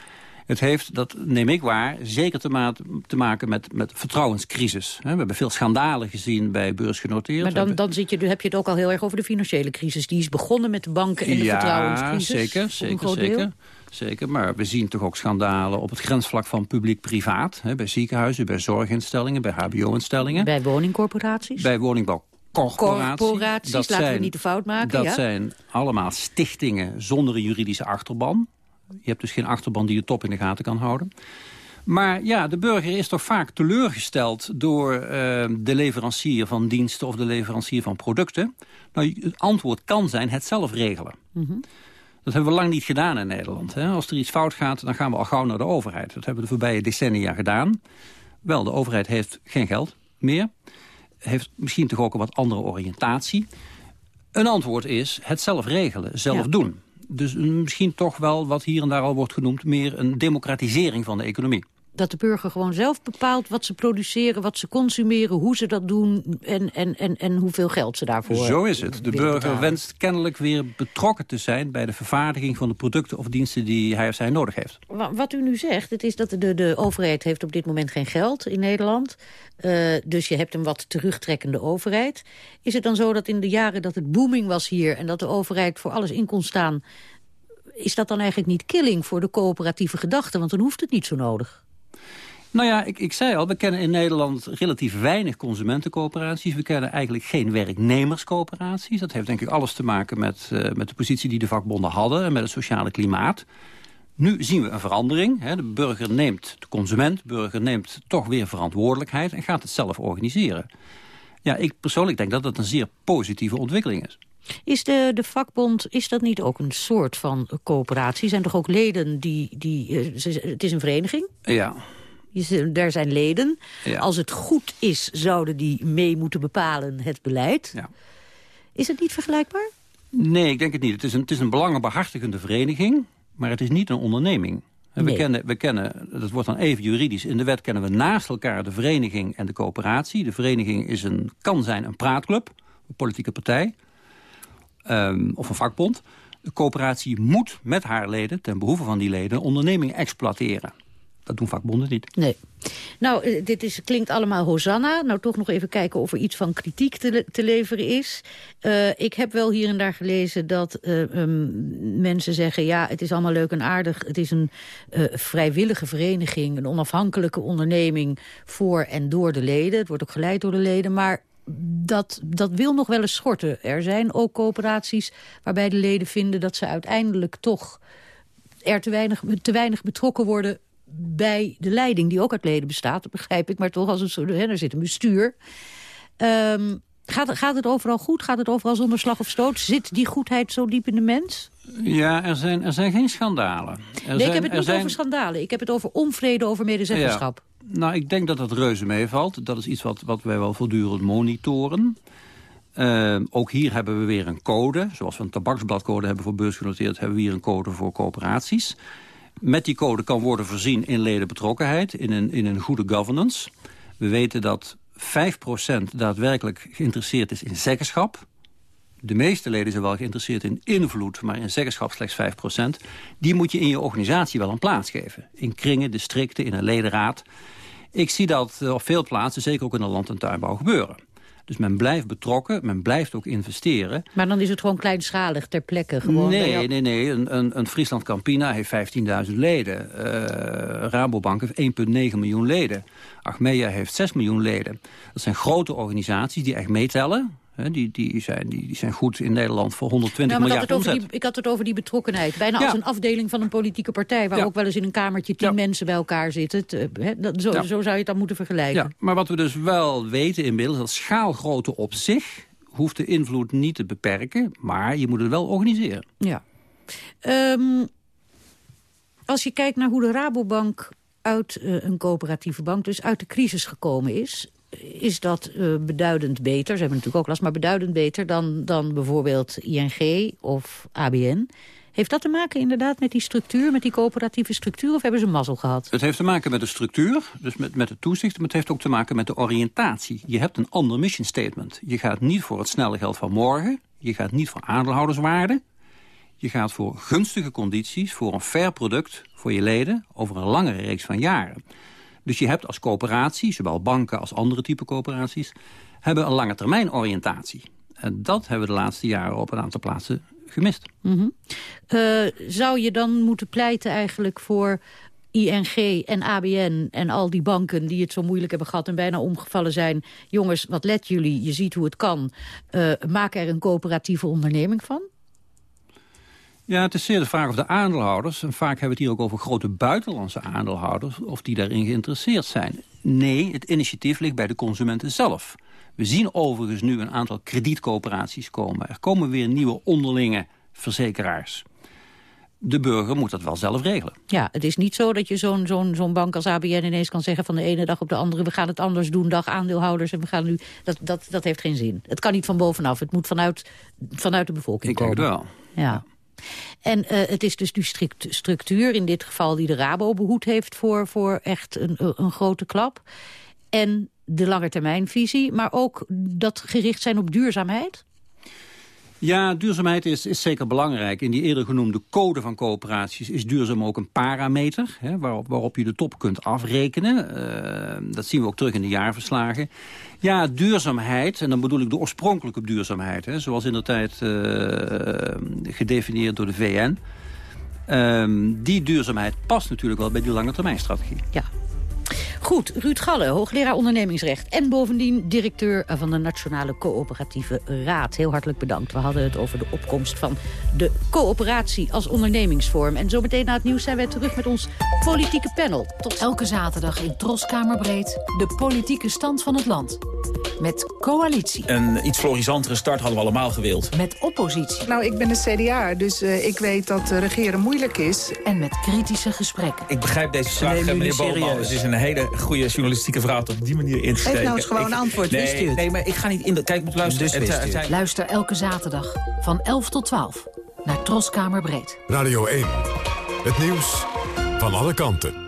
Het heeft, dat neem ik waar, zeker te, ma te maken met, met vertrouwenscrisis. We hebben veel schandalen gezien bij beursgenoteerd. Maar dan, dan zit je, heb je het ook al heel erg over de financiële crisis. Die is begonnen met de banken en de ja, vertrouwenscrisis. zeker, zeker, zeker. Zeker, maar we zien toch ook schandalen op het grensvlak van publiek-privaat. Bij ziekenhuizen, bij zorginstellingen, bij hbo-instellingen. Bij woningcorporaties? Bij woningbouwcorporaties. Corporaties, dat laten zijn, we niet de fout maken. Dat zijn allemaal stichtingen zonder een juridische achterban. Je hebt dus geen achterban die de top in de gaten kan houden. Maar ja, de burger is toch vaak teleurgesteld door uh, de leverancier van diensten of de leverancier van producten. Nou, het antwoord kan zijn het zelf regelen. Mm Dat hebben we lang niet gedaan in Nederland. Hè? Als er iets fout gaat, dan gaan we al gauw naar de overheid. Dat hebben we de voorbije decennia gedaan. Wel, de overheid heeft geen geld meer. Heeft misschien toch ook een wat andere oriëntatie. Een antwoord is het zelf regelen, zelf doen dus misschien toch wel, wat hier en daar al wordt genoemd... meer een democratisering van de economie. Dat de burger gewoon zelf bepaalt wat ze produceren, wat ze consumeren... hoe ze dat doen en, en, en, en hoeveel geld ze daarvoor Zo is het. De burger wenst kennelijk weer betrokken te zijn... bij de vervaardiging van de producten of diensten die hij of zij nodig heeft. Wat u nu zegt, het is dat de, de overheid heeft op dit moment geen geld in Nederland. Uh, dus je hebt een wat terugtrekkende overheid. Is het dan zo dat in de jaren dat het booming was hier... en dat de overheid voor alles in kon staan... is dat dan eigenlijk niet killing voor de coöperatieve gedachte? Want dan hoeft het niet zo nodig. Nou ja, ik, ik zei al, we kennen in Nederland relatief weinig consumentencoöperaties. We kennen eigenlijk geen werknemerscoöperaties. Dat heeft denk ik alles te maken met, uh, met de positie die de vakbonden hadden... en met het sociale klimaat. Nu zien we een verandering. Hè. De burger neemt, de consument, de burger neemt toch weer verantwoordelijkheid... en gaat het zelf organiseren. Ja, ik persoonlijk denk dat dat een zeer positieve ontwikkeling is. Is de, de vakbond, is dat niet ook een soort van coöperatie? Zijn toch ook leden die... die uh, het is een vereniging? Ja. Daar zijn leden. Als het goed is, zouden die mee moeten bepalen het beleid. Ja. Is het niet vergelijkbaar? Nee, ik denk het niet. Het is een, het is een belangenbehartigende vereniging, maar het is niet een onderneming. We, kennen, we kennen, dat wordt dan even juridisch, in de wet kennen we naast elkaar de vereniging en de coöperatie. De vereniging is een, kan zijn een praatclub, een politieke partij um, of een vakbond. De coöperatie moet met haar leden, ten behoeve van die leden, onderneming exploiteren. Dat doen vakbonden niet. Nee. Nou, eh, dit is, klinkt allemaal hosanna. Nou, toch nog even kijken of er iets van kritiek te, te leveren is. Uh, ik heb wel hier en daar gelezen dat uh, um, mensen zeggen... ja, het is allemaal leuk en aardig. Het is een vrijwillige vereniging, een onafhankelijke onderneming... voor en door de leden. Het wordt ook geleid door de leden. Maar dat, dat wil nog wel eens schorten. Er zijn ook coöperaties waarbij de leden vinden... dat ze uiteindelijk toch er te weinig, te weinig betrokken worden bij de leiding, die ook uit leden bestaat, dat begrijp ik, maar toch als een soort, hè, er zit een bestuur. Um, gaat, gaat het overal goed? Gaat het overal zonder slag of stoot? Zit die goedheid zo diep in de mens? Ja, er zijn, er zijn geen schandalen. Er nee, zijn, ik heb het niet zijn... over schandalen. Ik heb het over onvrede over medezeggenschap. Ja. Nou, ik denk dat dat reuze meevalt. Dat is iets wat, wat wij wel voortdurend monitoren. Uh, ook hier hebben we weer een code. Zoals we een tabaksbladcode hebben voor beursgenoteerd... hebben we hier een code voor coöperaties. Met die code kan worden voorzien in ledenbetrokkenheid... in een, in een goede governance. We weten dat 5% daadwerkelijk geïnteresseerd is in zeggenschap. De meeste leden zijn wel geïnteresseerd in invloed... maar in zeggenschap slechts 5%. Die moet je in je organisatie wel een plaats geven. In kringen, districten, in een ledenraad. Ik zie dat op veel plaatsen, zeker ook in de land- en tuinbouw, gebeuren. Dus men blijft betrokken, men blijft ook investeren. Maar dan is het gewoon kleinschalig ter plekke? Gewoon nee, nee, nee. Een, een, een Friesland Campina heeft 15.000 leden. Uh, Rabobank heeft 1,9 miljoen leden. Achmea heeft 6 miljoen leden. Dat zijn grote organisaties die echt meetellen. Die, die, zijn, die, die zijn goed in Nederland voor 120 nou, miljard ik had, die, ik had het over die betrokkenheid. Bijna ja. als een afdeling van een politieke partij... waar ja. ook wel eens in een kamertje tien ja. mensen bij elkaar zitten. Te, he, dat, zo, zo, zou je het dan moeten vergelijken. Ja, maar wat we dus wel weten inmiddels... dat schaalgrootte op zich hoeft de invloed niet te beperken... maar je moet het wel organiseren. Ja. Um, als je kijkt naar hoe de Rabobank uit uh, een coöperatieve bank... dus uit de crisis gekomen is is dat uh, beduidend beter. Ze hebben natuurlijk ook last, maar beduidend beter dan, dan bijvoorbeeld ING of ABN. Heeft dat te maken inderdaad met die structuur, met die coöperatieve structuur... of hebben ze mazzel gehad? Het heeft te maken met de structuur, dus met, met het toezicht... maar het heeft ook te maken met de oriëntatie. Je hebt een ander mission statement. Je gaat niet voor het snelle geld van morgen. Je gaat niet voor aandeelhouderswaarde. Je gaat voor gunstige condities, voor een fair product... voor je leden over een langere reeks van jaren. Dus je hebt als coöperatie, zowel banken als andere type coöperaties... hebben een lange termijn oriëntatie. En dat hebben we de laatste jaren op een aantal plaatsen gemist. Mm zou je dan moeten pleiten eigenlijk voor ING en ABN en al die banken die het zo moeilijk hebben gehad en bijna omgevallen zijn. Jongens, wat let jullie? Je ziet hoe het kan. Uh, maak er een coöperatieve onderneming van? Ja, het is zeer de vraag of de aandeelhouders... en vaak hebben we het hier ook over grote buitenlandse aandeelhouders... of die daarin geïnteresseerd zijn. Nee, het initiatief ligt bij de consumenten zelf. We zien overigens nu een aantal kredietcoöperaties komen. Er komen weer nieuwe onderlinge verzekeraars. De burger moet dat wel zelf regelen. Ja, het is niet zo dat je zo'n zo'n zo'n bank als ABN ineens kan zeggen... van de ene dag op de andere, we gaan het anders doen, dag aandeelhouders... en we gaan nu, dat, dat, dat heeft geen zin. Het kan niet van bovenaf, het moet vanuit, vanuit de bevolking Ik komen. denk het wel. ja. ja. En uh, het is dus die structuur, in dit geval die de Rabo behoed heeft... voor, voor echt een, een grote klap. En de langetermijnvisie, maar ook dat gericht zijn op duurzaamheid? Ja, duurzaamheid is, is zeker belangrijk. In die eerder genoemde code van coöperaties is duurzaam ook een parameter... Hè, waarop, waarop je de top kunt afrekenen. Uh, dat zien we ook terug in de jaarverslagen. Ja, duurzaamheid, en dan bedoel ik de oorspronkelijke duurzaamheid... Hè, zoals in de tijd uh, gedefinieerd door de VN... Uh, die duurzaamheid past natuurlijk wel bij die lange termijnstrategie. Ja, Goed, Ruud Galle, hoogleraar ondernemingsrecht... en bovendien directeur van de Nationale Coöperatieve Raad. Heel hartelijk bedankt. We hadden het over de opkomst van de coöperatie als ondernemingsvorm. En zo meteen na het nieuws zijn wij terug met ons politieke panel. Tot elke zaterdag in Troskamerbreed de politieke stand van het land. Met coalitie. Een iets florisantere start hadden we allemaal gewild. Met oppositie. Nou, ik ben de CDA, dus uh, ik weet dat uh, regeren moeilijk is. En met kritische gesprekken. Ik begrijp deze vraag, meneer Boman. Het is een hele goede journalistieke vraag op die manier in te steken. Geef nou eens gewoon een antwoord, nee, wist u het? Nee, maar ik ga niet in de... Kijk, moet luisteren. Dus het, zijn... Luister elke zaterdag van 11 tot 12 naar Troskamerbreed. Radio 1. Het nieuws van alle kanten.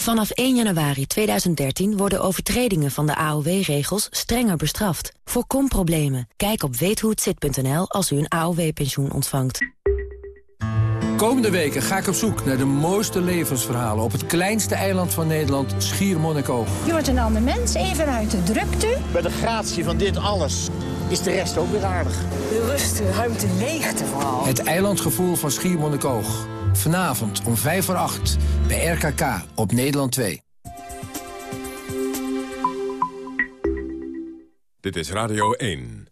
Vanaf 1 januari 2013 worden overtredingen van de AOW-regels strenger bestraft. Voorkom problemen. Kijk op weethohetzit.nl als u een AOW-pensioen ontvangt. Komende weken ga ik op zoek naar de mooiste levensverhalen... op het kleinste eiland van Nederland, Schiermonnikoog. Je wordt een ander mens, even uit de drukte. Bij de gratie van dit alles is de rest ook weer aardig. De rust, de ruimte, leegte vooral. Het eilandgevoel van Schiermonnikoog. Vanavond om 5 voor 8 bij RKK op Nederland 2. Dit is Radio 1.